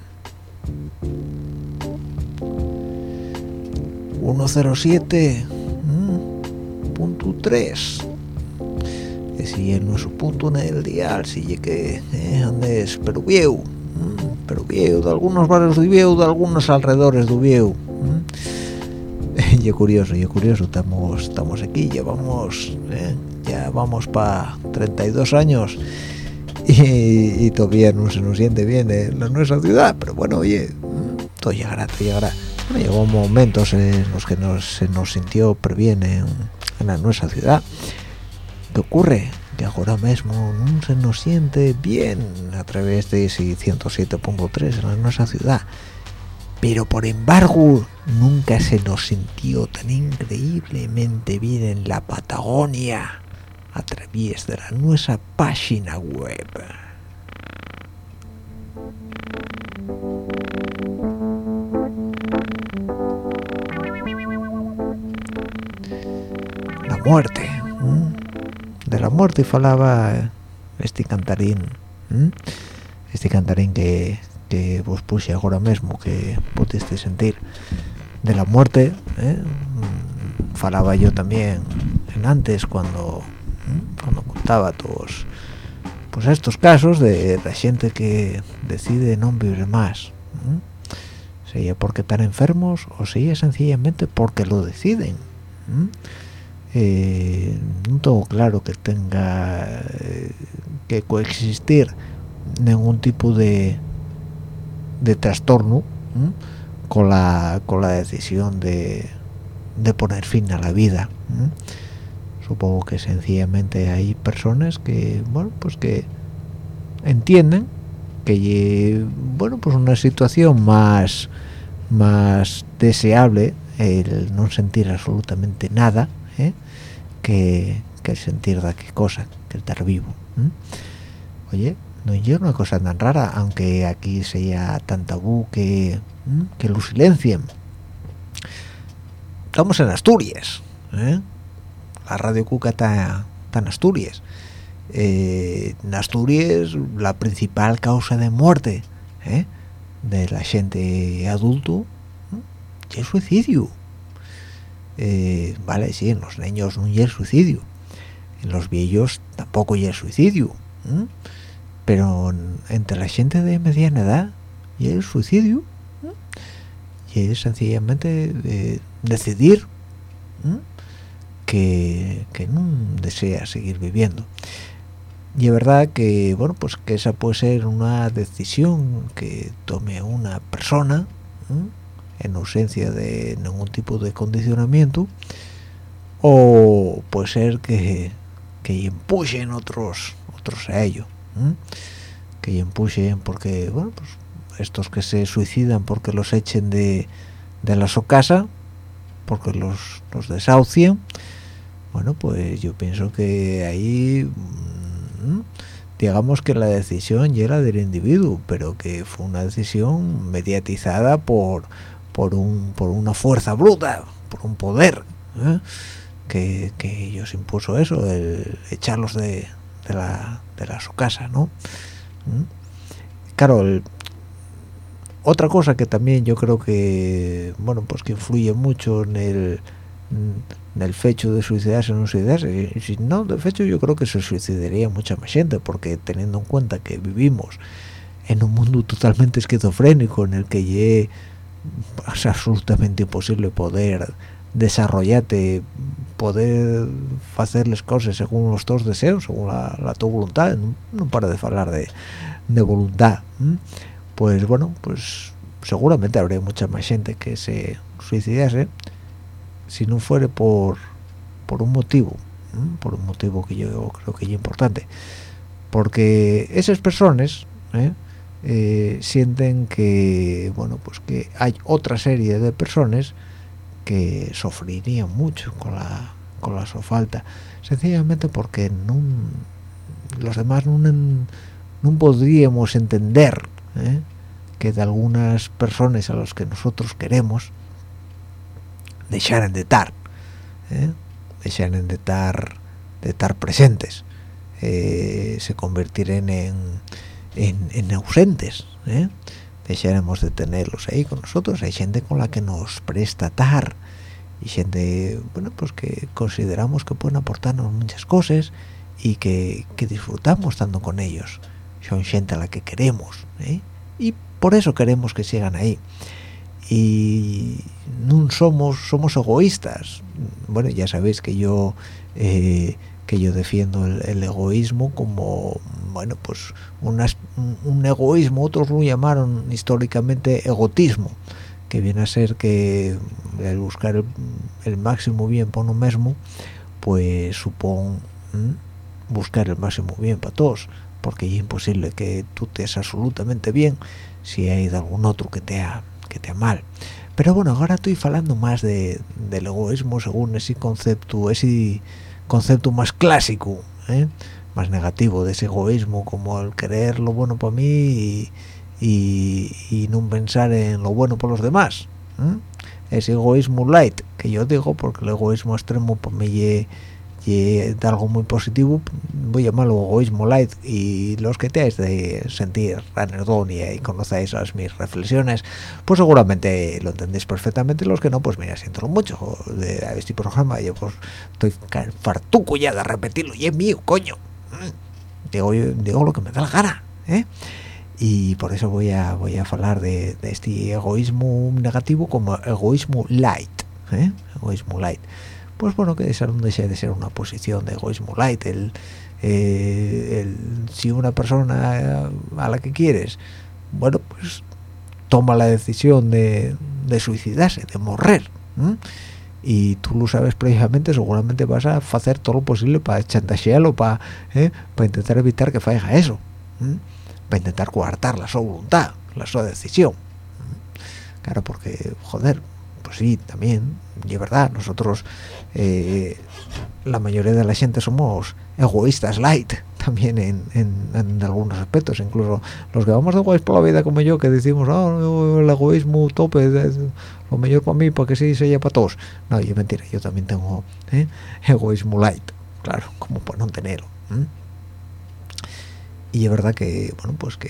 107.3 si es nuestro punto en el dial si que eh, andes pero viejo pero viejo de algunos barrios de viejo de algunos alrededores de viejo y curioso y curioso estamos estamos aquí llevamos eh, ya vamos para 32 años todavía no se nos siente bien en nuestra ciudad pero bueno oye todo llegará todo llegará. Bueno, llegó momentos en los que nos, se nos sintió pero bien en, en nuestra ciudad. ¿qué ocurre? que ahora mismo no se nos siente bien a través de ese 107.3 en nuestra ciudad. Pero por embargo nunca se nos sintió tan increíblemente bien en la Patagonia a través de la nuestra página web. La muerte de la muerte falaba este cantarín este cantarín que, que vos puse ahora mismo que pudiste sentir. De la muerte ¿eh? falaba yo también en antes cuando cuando contaba todos pues estos casos de la gente que decide no vivir más sea porque están enfermos o sea sencillamente porque lo deciden eh, no tengo claro que tenga eh, que coexistir ningún tipo de de trastorno con la con la decisión de, de poner fin a la vida supongo que sencillamente hay personas que bueno pues que entienden que bueno pues una situación más más deseable el no sentir absolutamente nada ¿eh? que, el sentir de qué cosa, que estar vivo. Oye, no es una cosa tan rara, aunque aquí sea tan tabú que, que lo silencien. Estamos en Asturias, ¿eh? La Radio Cuca está, en Asturias. Eh, en Asturias la principal causa de muerte ¿eh? de la gente adulto es el suicidio. Eh, vale, sí, en los niños no el suicidio, en los viejos tampoco el suicidio, pero entre la gente de mediana edad y el suicidio y es sencillamente eh, decidir que, no desea seguir viviendo. Y es verdad que, bueno, pues que esa puede ser una decisión que tome una persona, en ausencia de ningún tipo de condicionamiento o puede ser que, que impulsen otros otros a ello que impulsen porque bueno pues estos que se suicidan porque los echen de, de la su casa porque los, los desahucien bueno pues yo pienso que ahí digamos que la decisión ya era del individuo pero que fue una decisión mediatizada por por un por una fuerza bruta por un poder ¿eh? que, que, ellos impuso eso el echarlos de, de la de su casa no ¿Mm? claro otra cosa que también yo creo que bueno pues que influye mucho en el en el fecho de suicidarse o no suicidarse. Si no de hecho yo creo que se suicidaría mucha más gente porque teniendo en cuenta que vivimos en un mundo totalmente esquizofrénico en el que ye es absolutamente imposible poder desarrollarte poder hacerles cosas según los tus deseos según la, tu voluntad no, para de hablar de, de voluntad pues bueno pues seguramente habría mucha más gente que se suicidase si no fuera por por un motivo por un motivo que yo creo que es importante porque esas personas ¿eh? eh, sienten que bueno pues que hay otra serie de personas que sufrirían mucho con la con la falta sencillamente porque los demás no, no podríamos entender ¿eh? que de algunas personas a las que nosotros queremos dejaran de estar ¿eh? dejaran de estar de estar presentes eh, se convirtieran en en, ausentes ¿eh? dejaremos de tenerlos ahí con nosotros hay gente con la que nos presta tar y gente bueno pues que consideramos que pueden aportarnos muchas cosas y que, disfrutamos estando con ellos son gente a la que queremos ¿eh? y por eso queremos que sigan ahí y no somos somos egoístas. Bueno ya sabéis que yo eh, que yo defiendo el, egoísmo como bueno pues un egoísmo otros lo llamaron históricamente egotismo que viene a ser que el buscar el, máximo bien para uno mismo pues supone buscar el máximo bien para todos porque es imposible que tú estés absolutamente bien si hay algún otro que te ha que te mal pero bueno ahora estoy hablando más de, del egoísmo según ese concepto ese concepto más clásico ¿eh? más negativo de ese egoísmo como el querer lo bueno para mí y, no pensar en lo bueno por los demás ¿eh? ese egoísmo light que yo digo porque el egoísmo extremo para mí es algo muy positivo voy a llamarlo egoísmo light y los que teáis de sentir anedonia y conocéis las mis reflexiones pues seguramente lo entendéis perfectamente los que no pues mira siento mucho de este programa yo pues estoy fartuco ya de repetirlo y es mío coño mm. digo, digo lo que me da la gana ¿eh? y por eso voy a voy a hablar de, este egoísmo negativo como egoísmo light ¿eh? egoísmo light pues bueno que esa no deja de ser una posición de egoísmo light el, eh, si una persona a la que quieres bueno pues toma la decisión de, suicidarse de morrer y tú lo sabes precisamente seguramente vas a hacer todo lo posible para chantajearlo para ¿eh? para intentar evitar que falla eso para intentar coartar la su voluntad la su decisión claro porque joder pues sí también y es verdad nosotros eh, la mayoría de la gente somos egoístas light también en, en, algunos aspectos incluso los que vamos de guays por la vida como yo que decimos oh, el egoísmo tope lo mejor para mí para que sí se para todos no yo mentira yo también tengo ¿eh? egoísmo light claro como para no tenerlo y es verdad que bueno pues que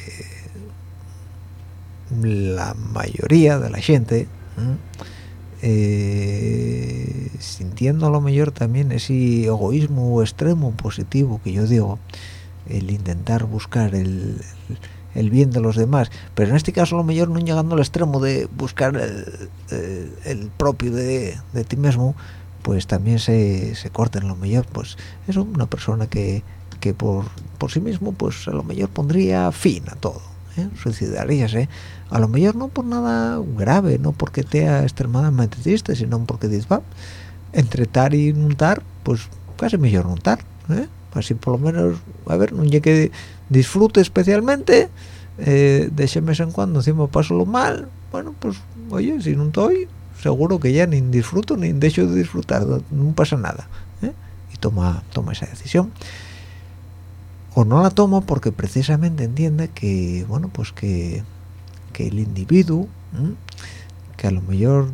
la mayoría de la gente sintiendo a lo mejor también ese egoísmo extremo positivo que yo digo el intentar buscar el, bien de los demás. Pero en este caso a lo mejor no llegando al extremo de buscar el, propio de, ti mismo pues también se, se corta en lo mejor. Pues es una persona que, que por, por sí mismo pues a lo mejor pondría fin a todo ¿eh? suicidaríase a lo mejor no por nada grave no porque sea extremadamente triste sino porque dices va entre tar y pues casi mejor nuntar ¿eh? así por lo menos a ver no que disfrute especialmente eh, de ese mes en cuando encima paso lo mal bueno pues oye si no estoy seguro que ya ni disfruto ni dejo de disfrutar no pasa nada ¿eh? y toma toma esa decisión o no la toma porque precisamente entiende que bueno pues que, el individuo que a lo mejor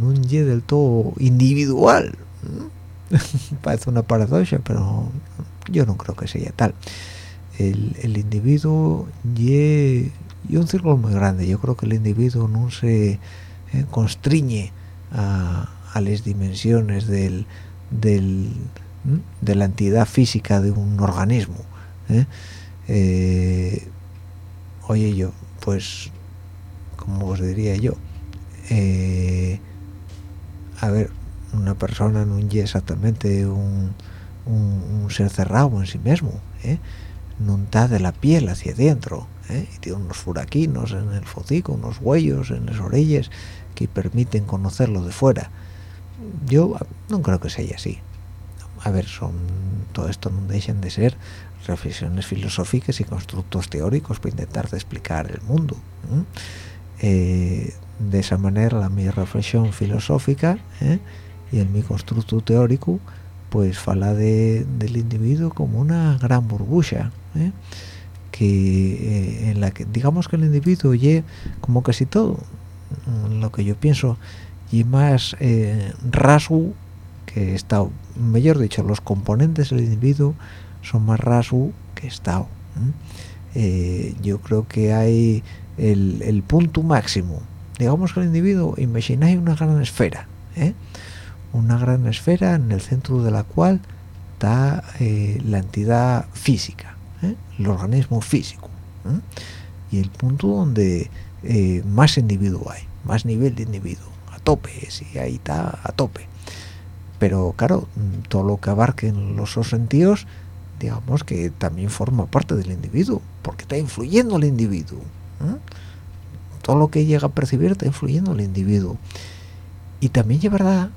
no es del todo individual parece una paradoja pero yo no creo que sea tal. El, individuo y un círculo muy grande yo creo que el individuo no se eh, constriñe a, las dimensiones del, del de la entidad física de un organismo ¿eh? Eh, oye yo pues como os diría yo eh, a ver una persona no es exactamente un, ser cerrado en sí mismo no está de la piel hacia adentro y tiene unos furaquinos en el focico unos huellos en las orillas que permiten conocerlo de fuera. Yo no creo que sea así. A ver son todo esto no dejan de ser reflexiones filosóficas y constructos teóricos para intentar de explicar el mundo eh, de esa manera mi reflexión filosófica ¿eh? y el mi constructo teórico pues fala de, del individuo como una gran burbuja ¿eh? que en la que digamos que el individuo oye como casi todo lo que yo pienso y más rasgo que está mejor dicho los componentes del individuo son más rasgo que estado yo creo que hay el, punto máximo. Digamos que el individuo, imagináis una gran esfera, ¿eh? una gran esfera en el centro de la cual está eh, la entidad física, ¿eh? el organismo físico, y el punto donde más individuo hay, más nivel de individuo, a tope, si ahí está a tope. Pero claro, todo lo que abarquen los dos sentidos, digamos que también forma parte del individuo, porque está influyendo el individuo. ¿eh? todo lo que llega a percibir está influyendo el individuo y también es verdad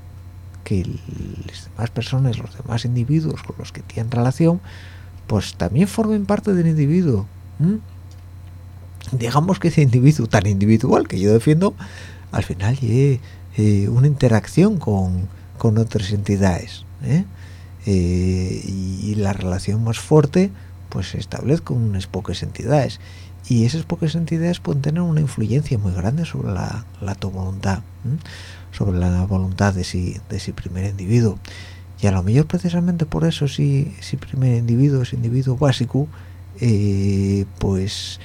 que las demás personas los demás individuos con los que tienen relación pues también formen parte del individuo digamos que ese individuo tan individual que yo defiendo al final es eh, una interacción con, otras entidades ¿eh? y, la relación más fuerte pues se establece con unas pocas entidades y esas pocas entidades pueden tener una influencia muy grande sobre la, la tu voluntad sobre la voluntad de ese, de ese primer individuo y a lo mejor precisamente por eso si ese primer individuo ese individuo básico eh, pues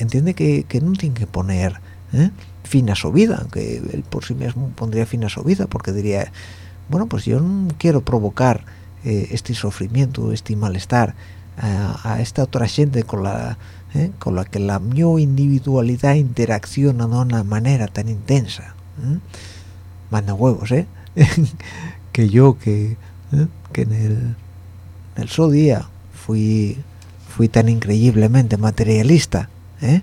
entiende que, que, no tiene que poner ¿eh? fin a su vida aunque él por sí mismo pondría fin a su vida porque diría bueno pues yo no quiero provocar eh, este sufrimiento este malestar a, esta otra gente con la ¿eh? con la que la mi individualidad interacciona de una manera tan intensa manda huevos ¿eh? que yo que ¿eh? que en el, en el su día fui fui tan increíblemente materialista ¿eh?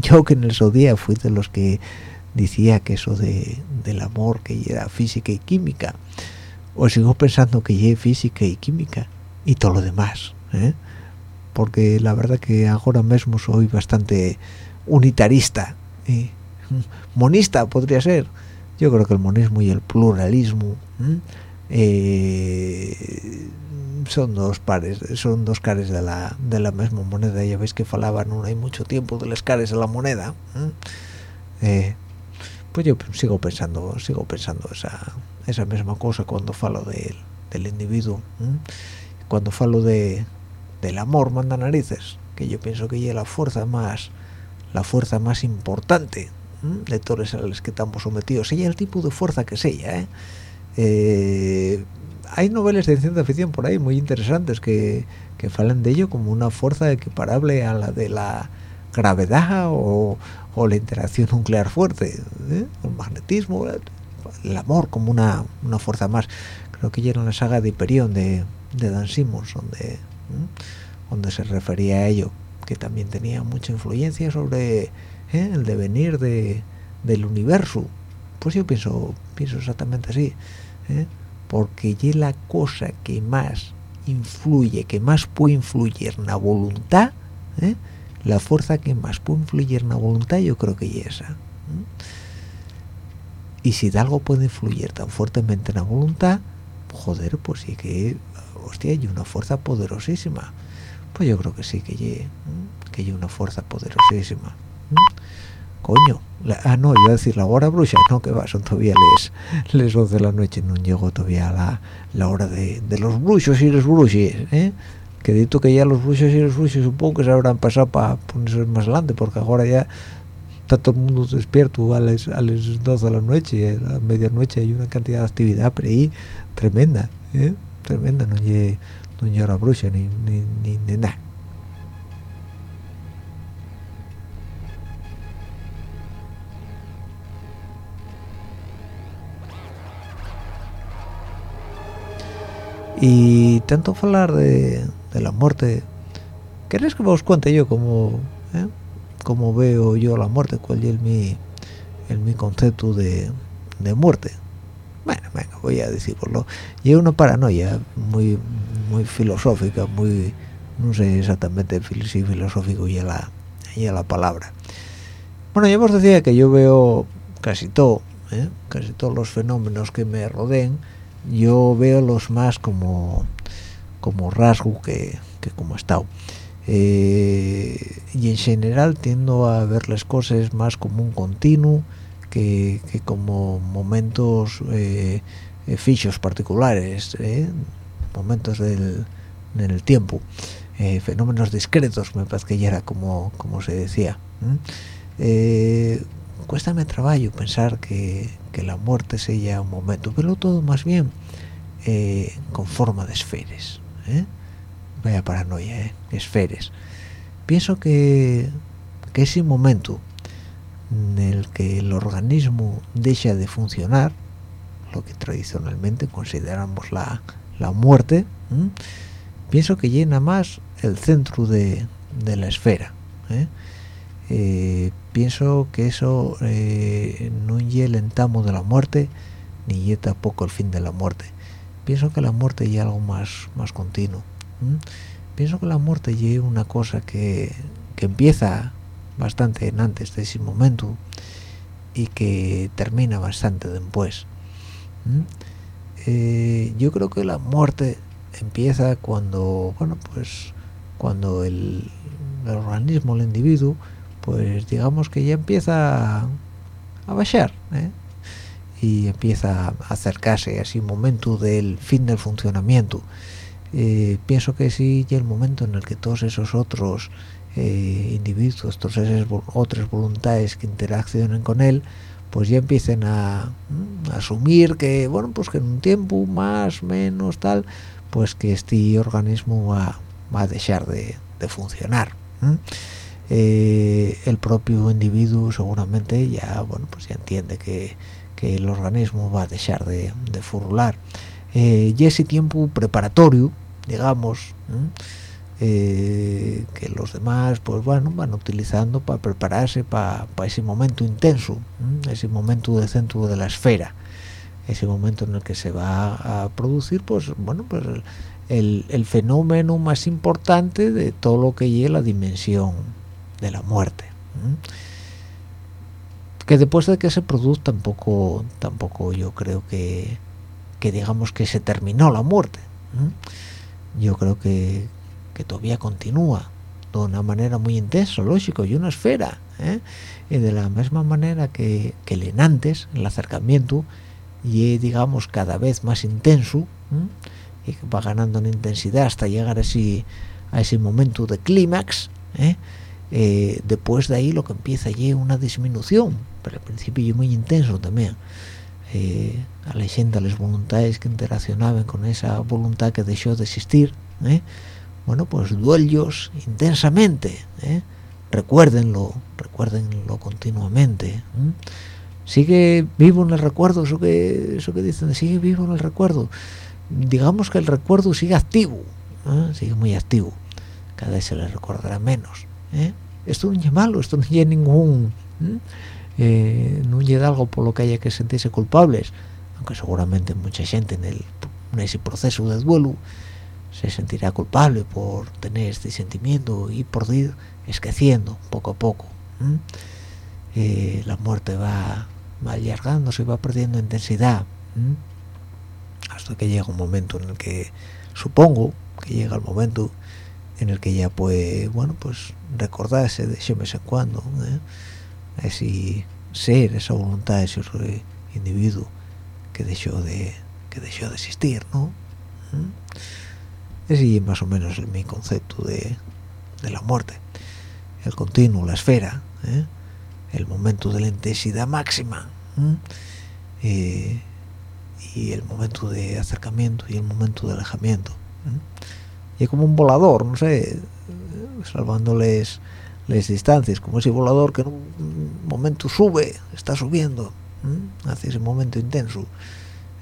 yo que en el su día fui de los que decía que eso de, del amor que era física y química o sigo pensando que es física y química y todo lo demás ¿eh? porque la verdad que ahora mismo soy bastante unitarista y monista podría ser. Yo creo que el monismo y el pluralismo eh, son dos pares son dos cares de la de la misma moneda. Ya veis que falaban no hay mucho tiempo de las cares de la moneda eh, pues yo sigo pensando sigo pensando esa esa misma cosa cuando falo del individuo cuando falo de del amor manda narices que yo pienso que es la fuerza más la fuerza más importante de todos los que estamos sometidos sea el tipo de fuerza que sea ¿eh? Eh, hay novelas de ciencia ficción por ahí muy interesantes que, que falan de ello como una fuerza equiparable a la de la gravedad o, o la interacción nuclear fuerte ¿eh? el magnetismo el amor como una, una fuerza más creo que ya era la saga de Hyperion de, de Dan Simmons donde donde se refería a ello que también tenía mucha influencia sobre ¿eh? el devenir de, del universo pues yo pienso pienso exactamente así ¿eh? porque es la cosa que más influye que más puede influir en la voluntad ¿eh? la fuerza que más puede influir en la voluntad yo creo que es esa y si algo puede influir tan fuertemente en la voluntad joder pues sí que hostia, hay una fuerza poderosísima. Pues yo creo que sí, que hay, que hay una fuerza poderosísima. Coño, ah no, iba a decir la hora bruja, no, que va, son todavía les, les 12 de la noche, no llegó todavía la, la hora de, de los bruchos y los bruches, ¿eh? que dito que ya los bruchos y los bruches supongo que se habrán pasado para ponerse más adelante, porque ahora ya está todo el mundo despierto a las, a las 12 de la noche, a medianoche hay una cantidad de actividad por ahí tremenda, ¿eh? tremenda, no lle, no la bruxa ni, ni, ni, nada. y tanto hablar de, de, la muerte ¿queréis que os cuente yo cómo, eh? Cómo veo yo la muerte cuál es mi, el mi concepto de, de muerte. Bueno venga voy a decirlo. Y es una paranoia muy muy filosófica muy no sé exactamente si filosófico y la y la palabra. Bueno ya os decía que yo veo casi todo ¿eh? casi todos los fenómenos que me rodeen yo veo los más como como rasgo que, que como estado eh, y en general tiendo a ver las cosas más como un continuo que, como momentos eh, eh fichos particulares eh, momentos del, en el tiempo fenómenos discretos me parece que ya era como, como se decía cuéstame trabajo pensar que, que, la muerte sea un momento pero todo más bien con forma de esferas vaya paranoia, ¿eh? esferes. Pienso que, ese momento en el que el organismo deja de funcionar, lo que tradicionalmente consideramos la, muerte, pienso que llena más el centro de, la esfera. ¿eh? Eh, pienso que eso eh, no es el entamo de la muerte, ni es tampoco el fin de la muerte. Pienso que la muerte es algo más, más continuo. Pienso que la muerte es una cosa que, empieza bastante antes de ese momento y que termina bastante después. Eh, yo creo que la muerte empieza cuando, bueno, pues cuando el, organismo, el individuo, pues digamos que ya empieza a, bajar, ¿eh? y empieza a acercarse a ese momento del fin del funcionamiento eh, pienso que sí y el momento en el que todos esos otros eh, individuos, todas esas otras voluntades que interaccionen con él, pues ya empiecen a, mm, asumir que, bueno, pues que en un tiempo más, menos, tal, pues que este organismo va, a dejar de, funcionar. Eh, el propio individuo seguramente ya, bueno, pues ya entiende que, el organismo va a dejar de, de furular y ese tiempo preparatorio digamos eh, que los demás pues bueno van utilizando para prepararse para ese momento intenso ese momento de centro de la esfera. Ese momento en el que se va a producir pues bueno pues el, fenómeno más importante de todo lo que lleva la dimensión de la muerte que después de que se produce tampoco tampoco yo creo que que digamos que se terminó la muerte yo creo que, todavía continúa de una manera muy intensa lógico y una esfera ¿eh? y de la misma manera que, que el antes el acercamiento y digamos cada vez más intenso y va ganando en intensidad hasta llegar a ese, a ese momento de clímax ¿eh? Eh, después de ahí lo que empieza es una disminución pero al principio muy intenso también eh, a leyenda las voluntades que interaccionaban con esa voluntad que dejó de existir ¿eh? bueno pues duelos intensamente ¿eh? recuérdenlo recuérdenlo continuamente sigue vivo en el recuerdo eso que eso que dicen sigue vivo en el recuerdo digamos que el recuerdo sigue activo ¿eh? sigue muy activo cada vez se le recordará menos esto no es malo esto no es ningún eh, no algo por lo que haya que sentirse culpables aunque seguramente mucha gente en, el, en ese proceso de duelo se sentirá culpable por tener este sentimiento y por ir esqueciendo poco a poco eh, la muerte va, va alargándose va perdiendo intensidad hasta que llega un momento en el que supongo que llega el momento en el que ya puede bueno pues recordarse de vez en cuando ¿eh? Ese ser, esa voluntad de ese individuo que dejó de que dejó de existir, ¿no? ¿Mm? Ese es más o menos mi concepto de, la muerte. El continuo, la esfera, ¿eh? el momento de la intensidad máxima eh, y el momento de acercamiento y el momento de alejamiento. Y es como un volador, no sé, salvándoles las distancias, como ese volador que en un momento sube, está subiendo, hace ese momento intenso,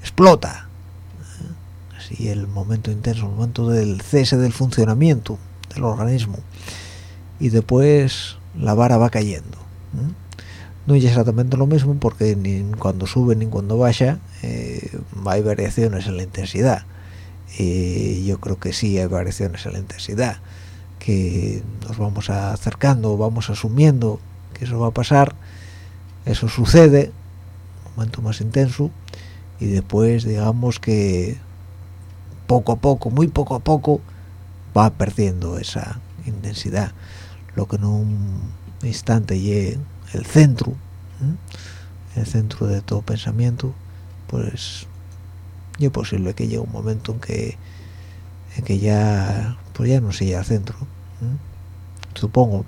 explota. Así el momento intenso, el momento del cese del funcionamiento del organismo. Y después la vara va cayendo. no es exactamente lo mismo porque ni cuando sube ni cuando baja eh, hay variaciones en la intensidad yo creo que sí hay variaciones en la intensidad que nos vamos acercando vamos asumiendo que eso va a pasar eso sucede un momento más intenso y después digamos que poco a poco muy poco a poco va perdiendo esa intensidad. Lo que en un instante llegue el centro el centro de todo pensamiento pues es posible que llegue un momento en que en que ya pues ya no sea el centro supongo.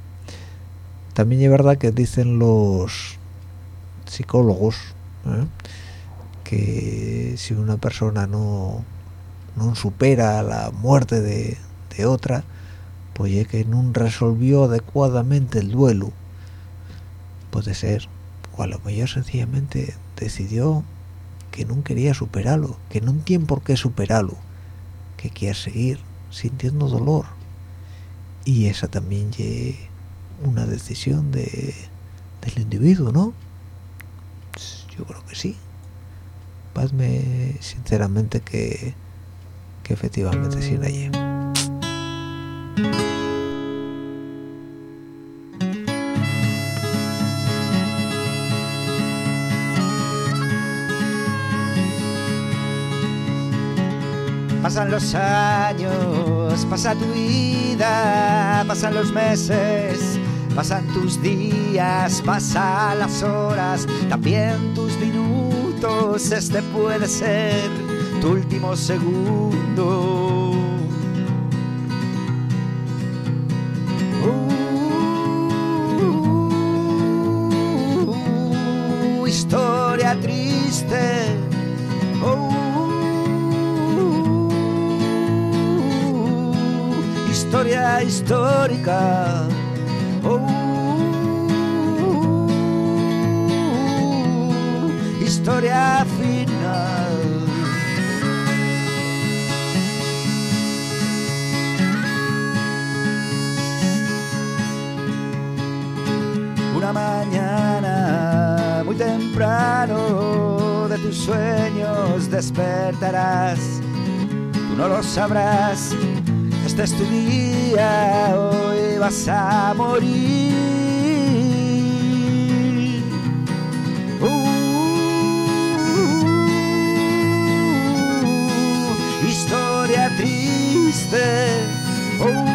También es verdad que dicen los psicólogos ¿eh? que si una persona no no supera la muerte de, de otra pues es que no resolvió adecuadamente el duelo. Puede ser o a lo mejor sencillamente decidió que no quería superarlo que no tiene por qué superarlo que quiere seguir sintiendo dolor y esa también es una decisión de, del individuo ¿no? yo creo que sí. Padme sinceramente que, que efectivamente sí allí Pasan los años, pasa tu vida, pasan los meses, pasan tus días, pasan las horas, también tus minutos. Este puede ser tu último segundo. Uh, historia triste. Historia histórica. Uh, historia final. Una mañana muy temprano de tus sueños despertarás. Tú no lo sabrás. Este es tu día, hoy vas a morir. Uh, historia triste. Uh,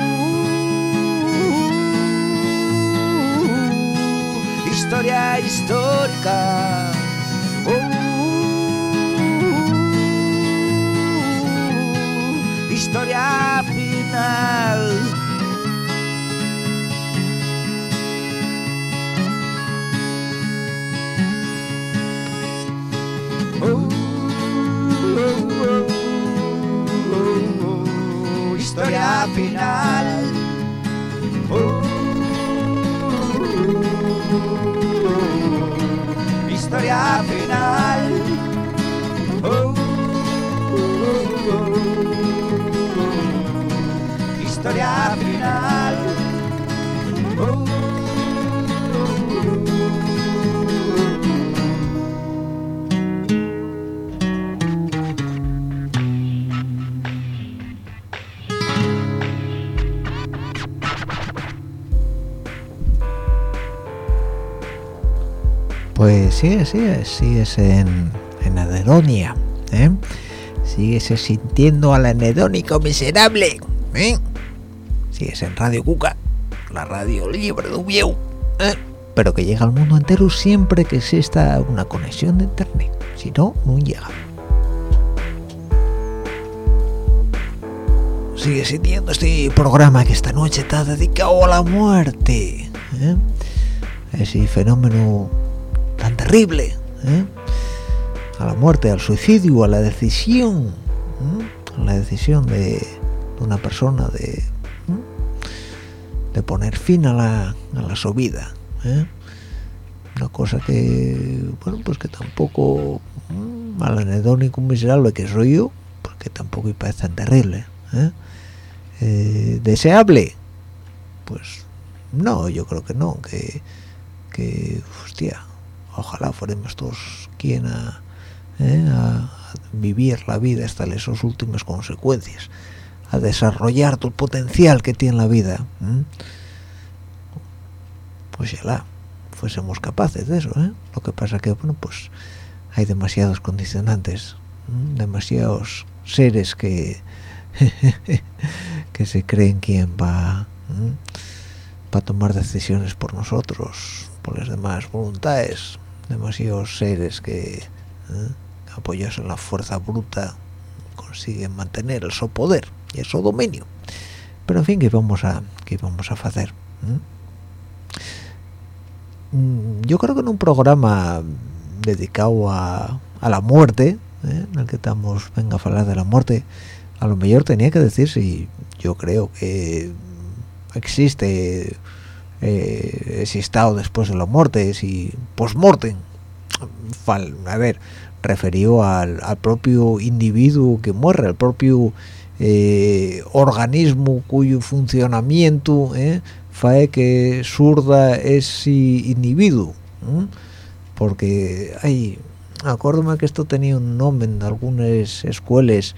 historia histórica. Uh, historia final. Uh, historia final. Uh, historia final. Historia final. Pues sí, sí, sigues en, en Aderonia, ¿eh? Sigues sintiendo a la anedónico miserable, ¿eh? Sigues en Radio Cuca, la radio libre de Ubieu, ¿eh? Pero que llega al mundo entero siempre que exista una conexión de internet, si no, no llega. Sigue sintiendo este programa que esta noche está dedicado a la muerte, ¿eh? Ese fenómeno tan terrible ¿eh? a la muerte al suicidio a la decisión ¿eh? a la decisión de, una persona de. De poner fin a la, a la su vida ¿eh? una cosa que bueno pues que tampoco ¿eh? al anedónico miserable que soy yo porque tampoco me parece tan terrible ¿eh? Eh, deseable pues no yo creo que no que que hostia ojalá fuéramos todos quien a, a vivir la vida hasta esas últimas consecuencias a desarrollar todo el potencial que tiene la vida pues ya la fuésemos capaces de eso ¿eh? lo que pasa que bueno pues hay demasiados condicionantes demasiados seres que que se creen quién va para tomar decisiones por nosotros por las demás voluntades. Demasiados seres que apoyados en la fuerza bruta consiguen mantener el su poder y el su dominio pero en fin que vamos a que vamos a hacer mm, yo creo que en un programa dedicado a, a la muerte ¿eh? en el que estamos venga a hablar de la muerte a lo mejor tenía que decir si yo creo que existe eh, ese después de la muerte si post-mortem a ver referido al, propio individuo que muere al propio eh, organismo cuyo funcionamiento eh, fae que surda ese individuo porque hay acuérdame que esto tenía un nombre en algunas escuelas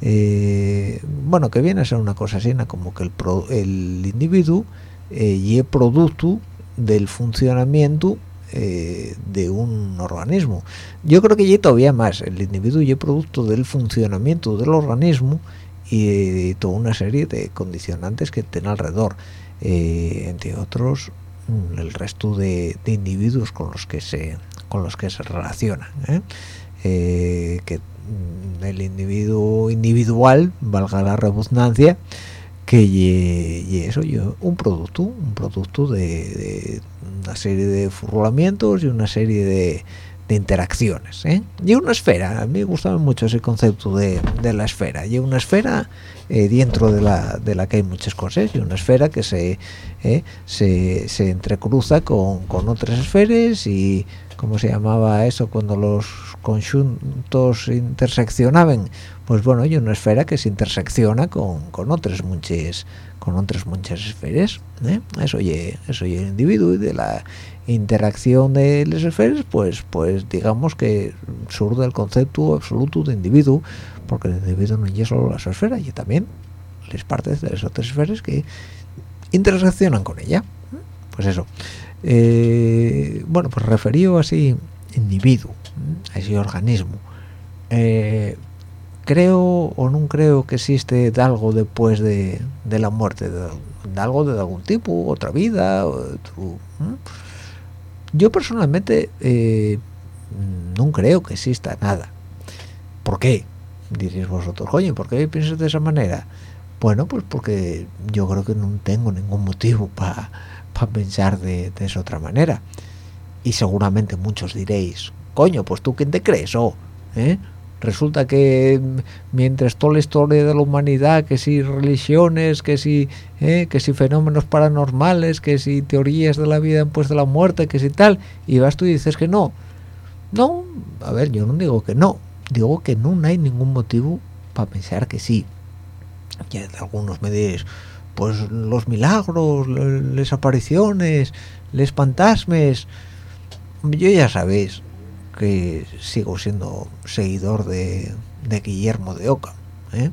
eh, bueno que viene a ser una cosa así como que el, individuo eh, y el producto del funcionamiento eh, de un organismo. Yo creo que y todavía más el individuo y el producto del funcionamiento del organismo y toda una serie de condicionantes que tiene alrededor entre otros mm, el resto de, individuos con los que se con los que se relacionan ¿eh? Eh, que mm, el individuo individual valga la redundancia que y eso yo un producto un producto de, una serie de furlamientos y una serie de, interacciones ¿eh? y una esfera a mí me gustaba mucho ese concepto de, la esfera y una esfera dentro de la, de la que hay muchas cosas y una esfera que se se, se, entrecruza con, con otras esferas y ¿cómo se llamaba eso cuando los conjuntos interseccionaban? Pues bueno, hay una esfera que se intersecciona con, otras muchas con otras muchas esferas, ¿eh? eso y eso y el individuo y de la interacción de las esferas, pues pues digamos que surge el concepto absoluto de individuo, porque el individuo no es solo la esfera, y también las partes de las otras esferas que interseccionan con ella. Pues eso. Eh, bueno pues referido así individuo a organismo eh, creo o no creo que existe algo después de, la muerte de, algo de algún tipo otra vida yo personalmente eh, no creo que exista nada ¿por qué? diréis vosotros coño ¿por qué piensas de esa manera? bueno pues porque yo creo que no tengo ningún motivo para pensar de, esa otra manera y seguramente muchos diréis coño pues tú quién te crees oh ¿Eh? Resulta que mientras toda la historia de la humanidad que si religiones que si ¿eh? que si fenómenos paranormales que si teorías de la vida después de la muerte que si tal y vas tú y dices que no no a ver yo no digo que no digo que no hay ningún motivo para pensar que sí y algunos me diréis pues los milagros, las apariciones, les fantasmas. Yo ya sabéis que sigo siendo seguidor de, Guillermo de Oca, ¿eh?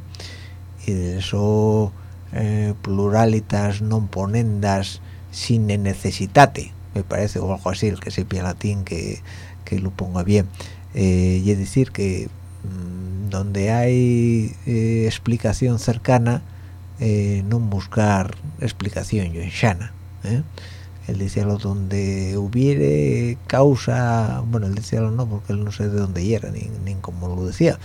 y de eso eh, pluralitas non ponendas sin necesitate, me parece, o algo así, el que sepia latín que, que lo ponga bien. Eh, y es decir que mm, donde hay explicación cercana, eh, no buscar explicación yo en Shana ¿eh? él decía lo donde hubiere causa bueno él decía lo no porque él no sé de dónde era ni, ni cómo lo decía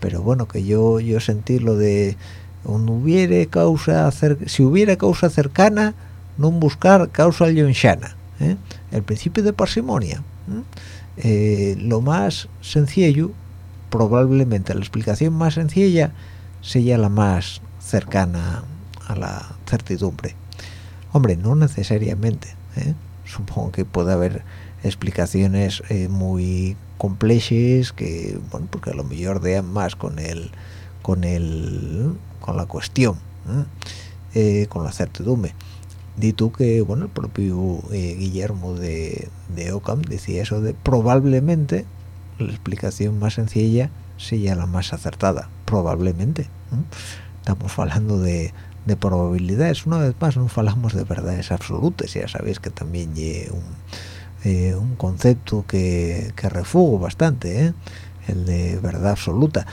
pero bueno que yo yo sentí lo de donde hubiere causa si hubiera causa cercana no buscar causa Shana ¿eh? el principio de parsimonia ¿eh? lo más sencillo probablemente la explicación más sencilla sería la más cercana a la certidumbre. Hombre, no necesariamente. ¿Eh? Supongo que puede haber explicaciones eh, muy complejas que, bueno, porque a lo mejor dean más con el, con el, con la cuestión, ¿eh? con la certidumbre. di tú que bueno el propio eh, Guillermo de, de Ockham decía eso de probablemente la explicación más sencilla sea la más acertada probablemente ¿no? estamos hablando de, de probabilidades. Una vez más no hablamos de verdades absolutas. Ya sabéis que también hay un, eh, un concepto que, que refugo bastante ¿eh? el de verdad absoluta.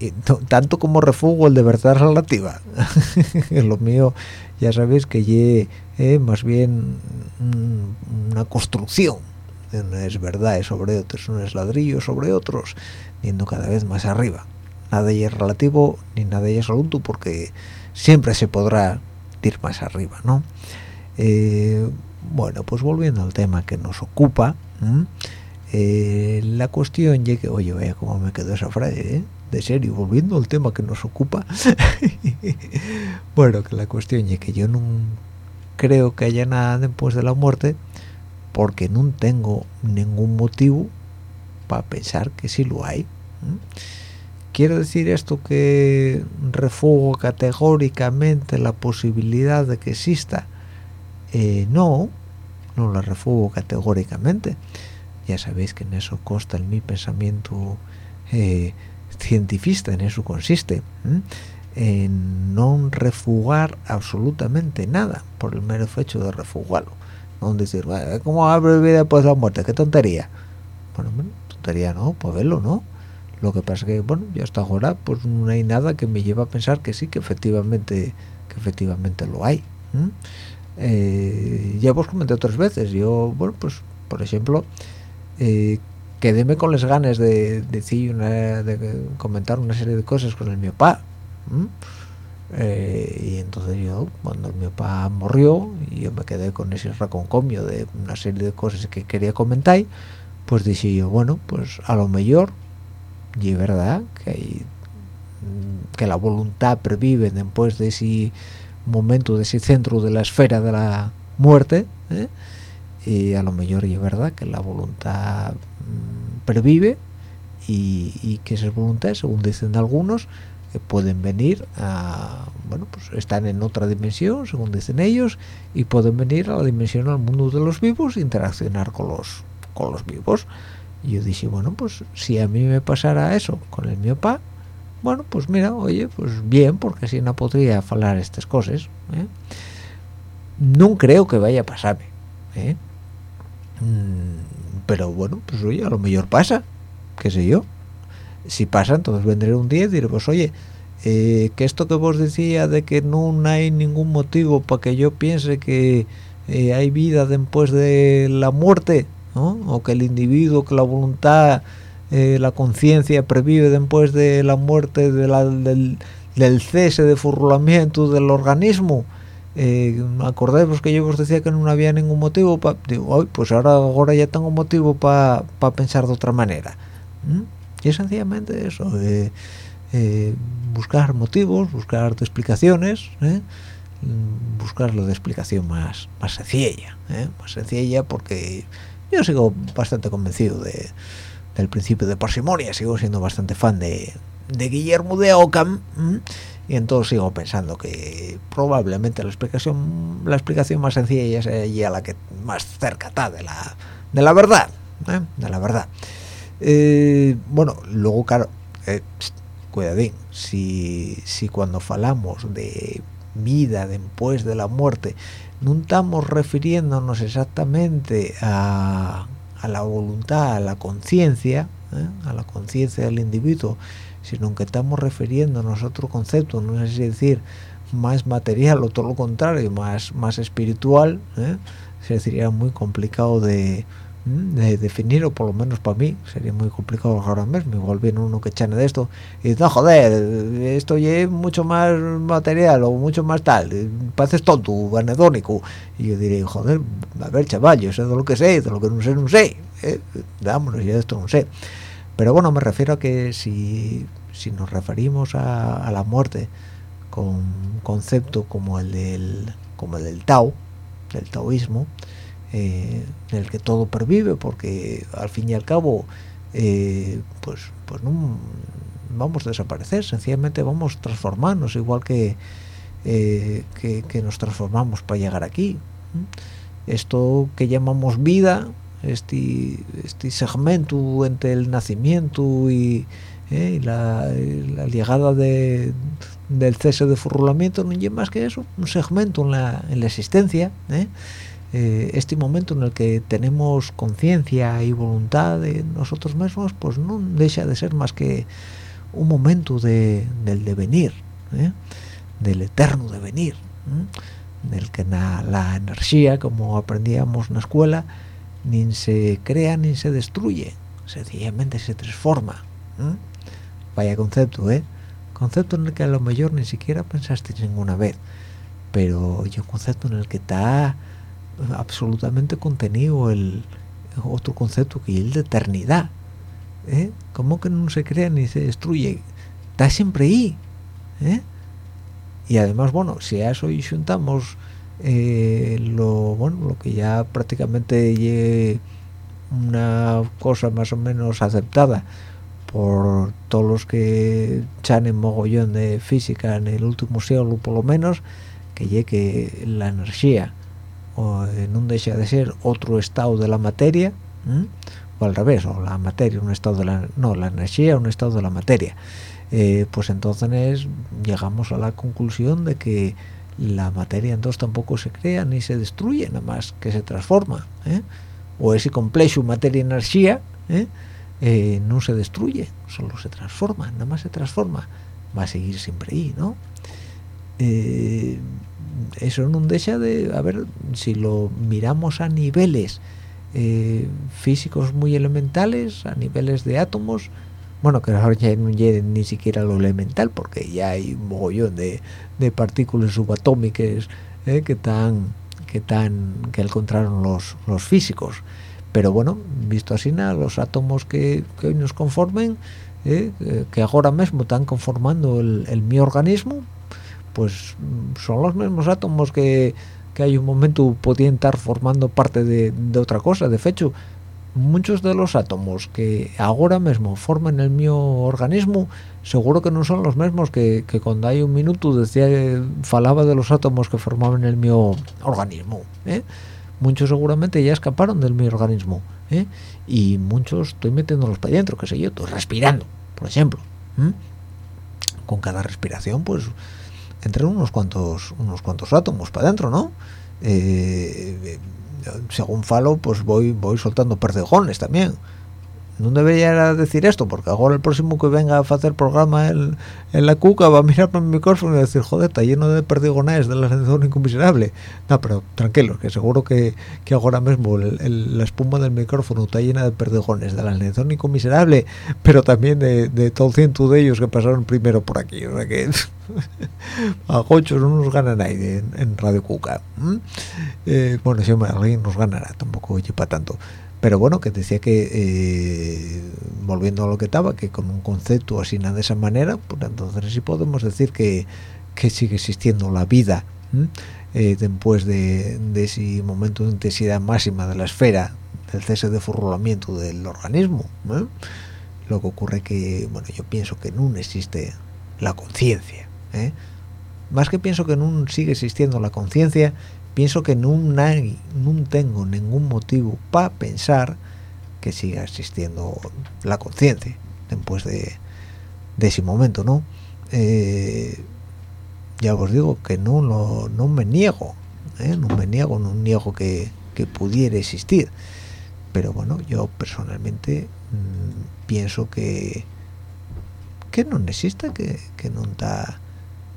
Y to- tanto como refugo el de verdad relativa. Lo mío ya sabéis que ye eh, más bien mm, una construcción. De unas verdades sobre otros unos ladrillos sobre otros yendo cada vez más arriba. Nada es relativo ni nada es absoluto porque siempre se podrá ir más arriba no Eh, bueno pues volviendo al tema que nos ocupa. Eh, la cuestión ya que oye vaya cómo me quedó esa frase ¿eh? de serio volviendo al tema que nos ocupa bueno que la cuestión es que yo no creo que haya nada después de la muerte porque no tengo ningún motivo para pensar que sí lo hay. Quiero decir esto que refugo categóricamente la posibilidad de que exista Eh, no no la refugo categóricamente. Ya sabéis que en eso consta el mi pensamiento eh, cientifista en eso consiste ¿m? en no refugar absolutamente nada por el mero hecho de refugarlo. No decir "Bueno, cómo abre vida después de la muerte qué tontería bueno, tontería no pues verlo no lo que pasa que bueno ya hasta ahora pues no hay nada que me lleve a pensar que sí que efectivamente que efectivamente lo hay. Eh, ya os comenté otras veces yo bueno pues por ejemplo eh, quedéme con las ganas de decir una, de comentar una serie de cosas con el mi papá. Eh, y entonces yo cuando mi papá murió y yo me quedé con ese reconcomio de una serie de cosas que quería comentar pues dije yo bueno pues a lo mejor y es verdad que que la voluntad pervive después de ese momento de ese centro de la esfera de la muerte ¿eh? y a lo mejor es verdad que la voluntad mm, pervive y, y que esas voluntades según dicen algunos eh, pueden venir a bueno pues están en otra dimensión según dicen ellos y pueden venir a la dimensión al mundo de los vivos e interaccionar con los con los vivos y yo dije bueno pues si a mí me pasara eso con el mi papá bueno pues mira oye pues bien porque si no podría hablar estas cosas ¿eh? no creo que vaya a pasarme ¿eh? Mm, pero bueno pues oye a lo mejor pasa qué sé yo si pasa entonces vendré un día y diré pues oye eh, que esto que vos decía de que no hay ningún motivo para que yo piense que eh, hay vida después de la muerte o que el individuo que la voluntad eh, la conciencia previve después de la muerte de la- del, cese de furlamiento del organismo eh, que yo os decía que no había ningún motivo pa, digo "Ay, pues ahora ahora ya tengo motivo para pensar de otra manera ¿m? y es sencillamente eso eh, buscar motivos buscar explicaciones ¿eh? Mm, buscar la de explicación más más sencilla ¿eh? más sencilla porque yo sigo bastante convencido de del principio de parsimonia sigo siendo bastante fan de, de Guillermo de Ockham y entonces sigo pensando que probablemente la explicación la explicación más sencilla sería la que más cerca está de la de la verdad ¿eh? de la verdad Eh, bueno luego claro eh, cuidadín si si cuando falamos de vida después de la muerte no estamos refiriéndonos exactamente a, a la voluntad a la conciencia ¿eh? a la conciencia del individuo sino que estamos refiriéndonos a otro concepto no sé si decir más material o todo lo contrario más más espiritual ¿eh? sería muy complicado de. De definir por lo menos para mí sería muy complicado ahora mismo igual viene uno que chane de esto y dice no joder esto es mucho más material o mucho más tal pareces tonto anedónico y yo diré joder a ver chaval yo sé de lo que sé de lo que no sé no sé ¿eh? yo de esto no sé pero bueno me refiero a que si si nos referimos a, a la muerte con un concepto como el del como el del Tao del taoísmo eh, en el que todo pervive porque al fin y al cabo eh, pues pues no vamos a desaparecer sencillamente vamos a transformarnos igual que eh, que, que, nos transformamos para llegar aquí esto que llamamos vida este este segmento entre el nacimiento y, eh, la, llegada de, del cese de furulamiento no es más que eso un segmento en la, en la existencia ¿eh? Eh, este momento en el que tenemos conciencia y voluntad de nosotros mismos pues no deja de ser más que un momento de, del devenir del eterno devenir del que la energía como aprendíamos en la escuela ni se crea ni se destruye sencillamente se transforma vaya concepto eh concepto en el que a lo mejor ni siquiera pensaste ninguna vez pero yo un concepto en el que está absolutamente contenido el otro concepto que es el de eternidad ¿eh? como que no se crea ni se destruye está siempre ahí ¿eh? y además bueno si a eso juntamos eh, lo bueno lo que ya prácticamente una cosa más o menos aceptada por todos los que en mogollón de física en el último siglo por lo menos que llegue la energía o no deja de ser otro estado de la materia o al revés o la materia un estado de la no la energía un estado de la materia eh, pues entonces llegamos a la conclusión de que la materia entonces tampoco se crea ni se destruye nada más que se transforma ¿eh? o ese complejo materia-energía ¿eh? no se destruye solo se transforma nada más se transforma va a seguir siempre ahí no eso no deja de a ver si lo miramos a niveles físicos muy elementales a niveles de átomos bueno que ahora ya no llega ni siquiera lo elemental porque ya hay un mogollón de, partículas subatómicas eh, que están que tan que encontraron los, los físicos. Pero bueno visto así nada los átomos que, hoy nos conformen eh, que ahora mismo están conformando el, mi organismo pues son los mismos átomos que, que hay un momento podían estar formando parte de, de otra cosa de hecho muchos de los átomos que ahora mismo forman el mío organismo seguro que no son los mismos que, cuando hay un minuto decía falaba de los átomos que formaban el mío organismo ¿eh? muchos seguramente ya escaparon del mi organismo ¿eh? y muchos estoy metiéndolos para adentro que sé yo estoy respirando por ejemplo con cada respiración pues entran unos cuantos unos cuantos átomos para adentro no eh, según falo pues voy voy soltando perdigones también no debería decir esto porque ahora el próximo que venga a hacer programa en, la cuca va a mirar por mi micrófono y decir joder está lleno de perdigones de la sensación miserable no pero tranquilo que seguro que, que ahora mismo la espuma del micrófono está llena de perdigones de la sensación miserable pero también de, de todo ciento de ellos que pasaron primero por aquí o sea que a gochos no nos ganan nadie en, Radio Cuca eh, bueno si alguien nos ganará tampoco oye para tanto pero bueno que decía que eh, volviendo a lo que estaba que con un concepto así de esa manera pues entonces sí podemos decir que, que sigue existiendo la vida eh, después de, ese momento de intensidad máxima de la esfera del cese de furulamiento del organismo lo que ocurre que bueno yo pienso que no existe la conciencia ¿eh? más que pienso que no sigue existiendo la conciencia pienso que no, no tengo ningún motivo para pensar que siga existiendo la conciencia después de, ese momento no eh, ya os digo que no no me niego ¿eh? no me niego no niego que, pudiera existir pero bueno yo personalmente mm, pienso que que no existe que, que no está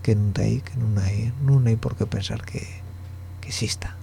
que no hay que no hay no hay por qué pensar que, que exista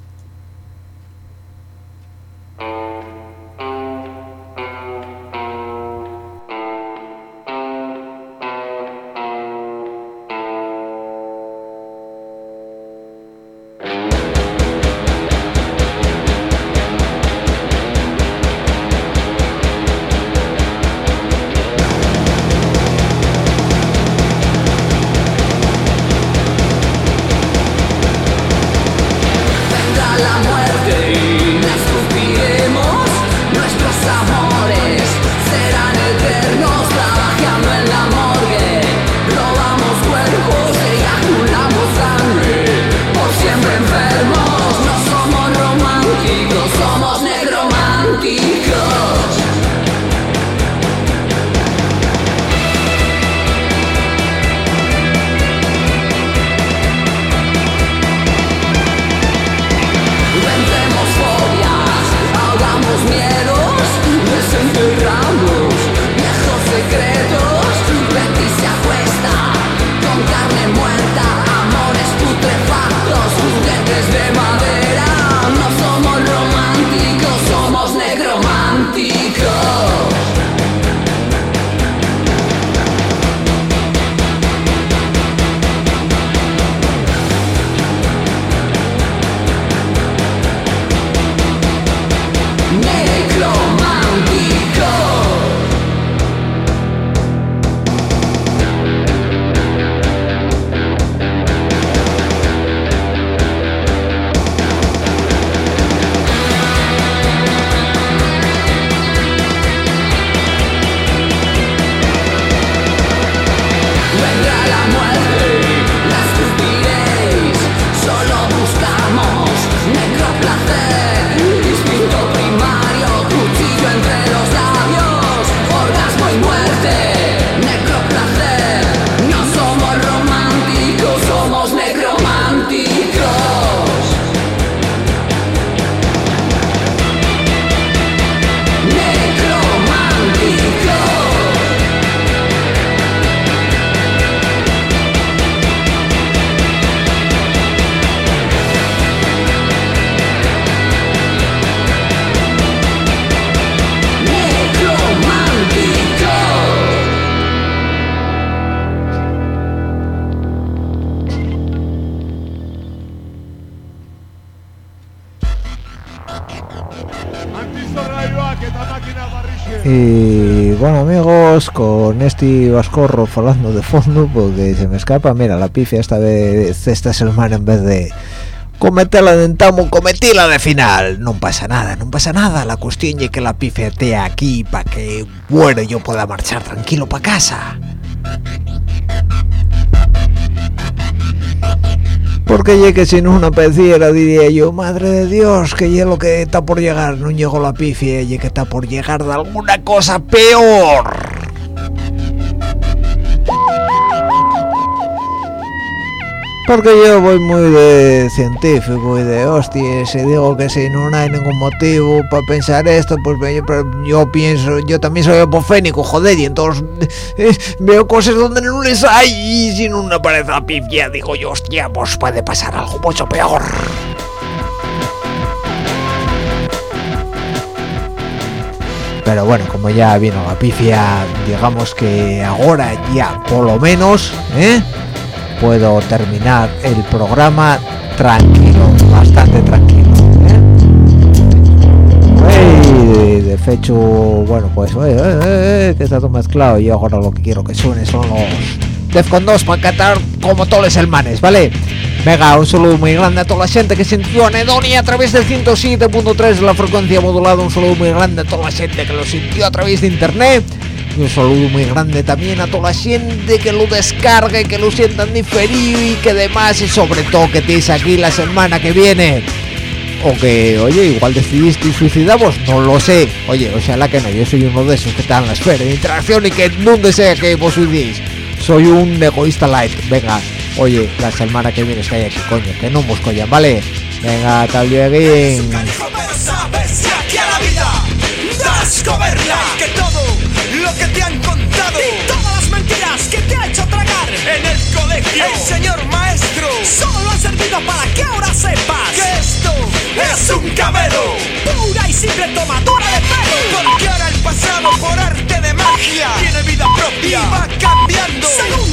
vascorro hablando de fondo, porque se me escapa, mira, la pifia esta vez, esta semana en vez de cometerla de entamo, cometí-la de final. No pasa nada, no pasa nada. La cuestión es que la pifia esté aquí para que, bueno, yo pueda marchar tranquilo para casa. Porque ya que si no una peciera diría yo, madre de Dios, que ya lo que está por llegar, no llegó la pifia, y que está por llegar de alguna cosa peor. Porque yo voy muy de científico y de hostias y digo que si no hay ningún motivo para pensar esto, pues yo, pienso, yo también soy apofénico, joder, y entonces eh, veo cosas donde no les hay y si no aparece la pifia, digo yo, hostia, pues puede pasar algo mucho peor. Pero bueno, como ya vino la pifia, digamos que ahora ya por lo menos, ¿eh? Puedo terminar el programa tranquilo, bastante tranquilo. ¿eh? De hecho, bueno, pues, eh, eh, que está todo mezclado y ahora lo que quiero que suene son los Defcon 2 para cantar como todos los hermanes, ¿vale? Venga, un saludo muy grande a toda la gente que sintió Anedonia a través del 107.3 de la frecuencia modulada, un saludo muy grande a toda la gente que lo sintió a través de internet un saludo muy grande también a toda la gente que lo descargue, que lo sientan diferido y que demás y sobre todo que tenéis aquí la semana que viene o que, oye, igual decidiste suicidaros, no lo sé. Oye, ojalá que no, yo soy uno de esos que están en la esfera de interacción y que no desea que vos suicidéis. Soy un egoísta light. Venga, oye, la semana que viene hay aquí, coño, que no nos collan, ¿vale? Venga, tal que todo lo que te han contado. Y todas las mentiras que te ha hecho tragar. En el colegio. El señor maestro solo ha servido para que ahora sepas que esto es un cabelo pura y simple tomadura de pelo. Porque ahora el pasado por arte de magia tiene vida propia. y va cambiando. Según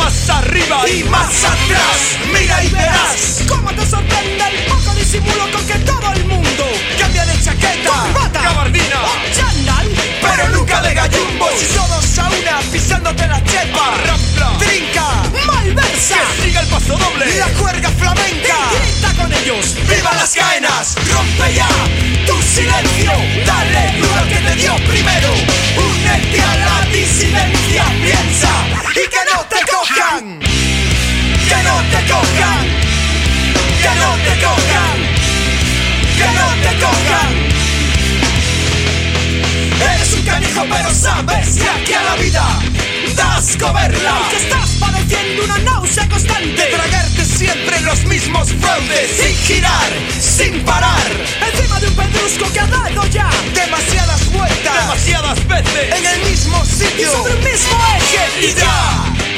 más arriba y más atrás. Mira y verás cómo te sorprende el poco disimulo con que todo el mundo cambia de chaqueta corbata gabardina o chandal pero nunca de gallumbos y todos a una pisándote la chepa rampla. trinca malversa que siga el paso doble. la juerga flamenca Y que estás padeciendo una náusea constante. De tragarte siempre los mismos fraudes. Sin girar, sin parar. Encima de un pedrusco que ha dado ya. Demasiadas vueltas. Demasiadas veces. En el mismo sitio. Y sobre el mismo eje. Y ya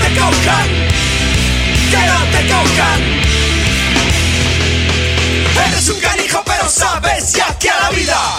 te cojan Que no te cojan. Eres un canijo pero sabes ya que a la vida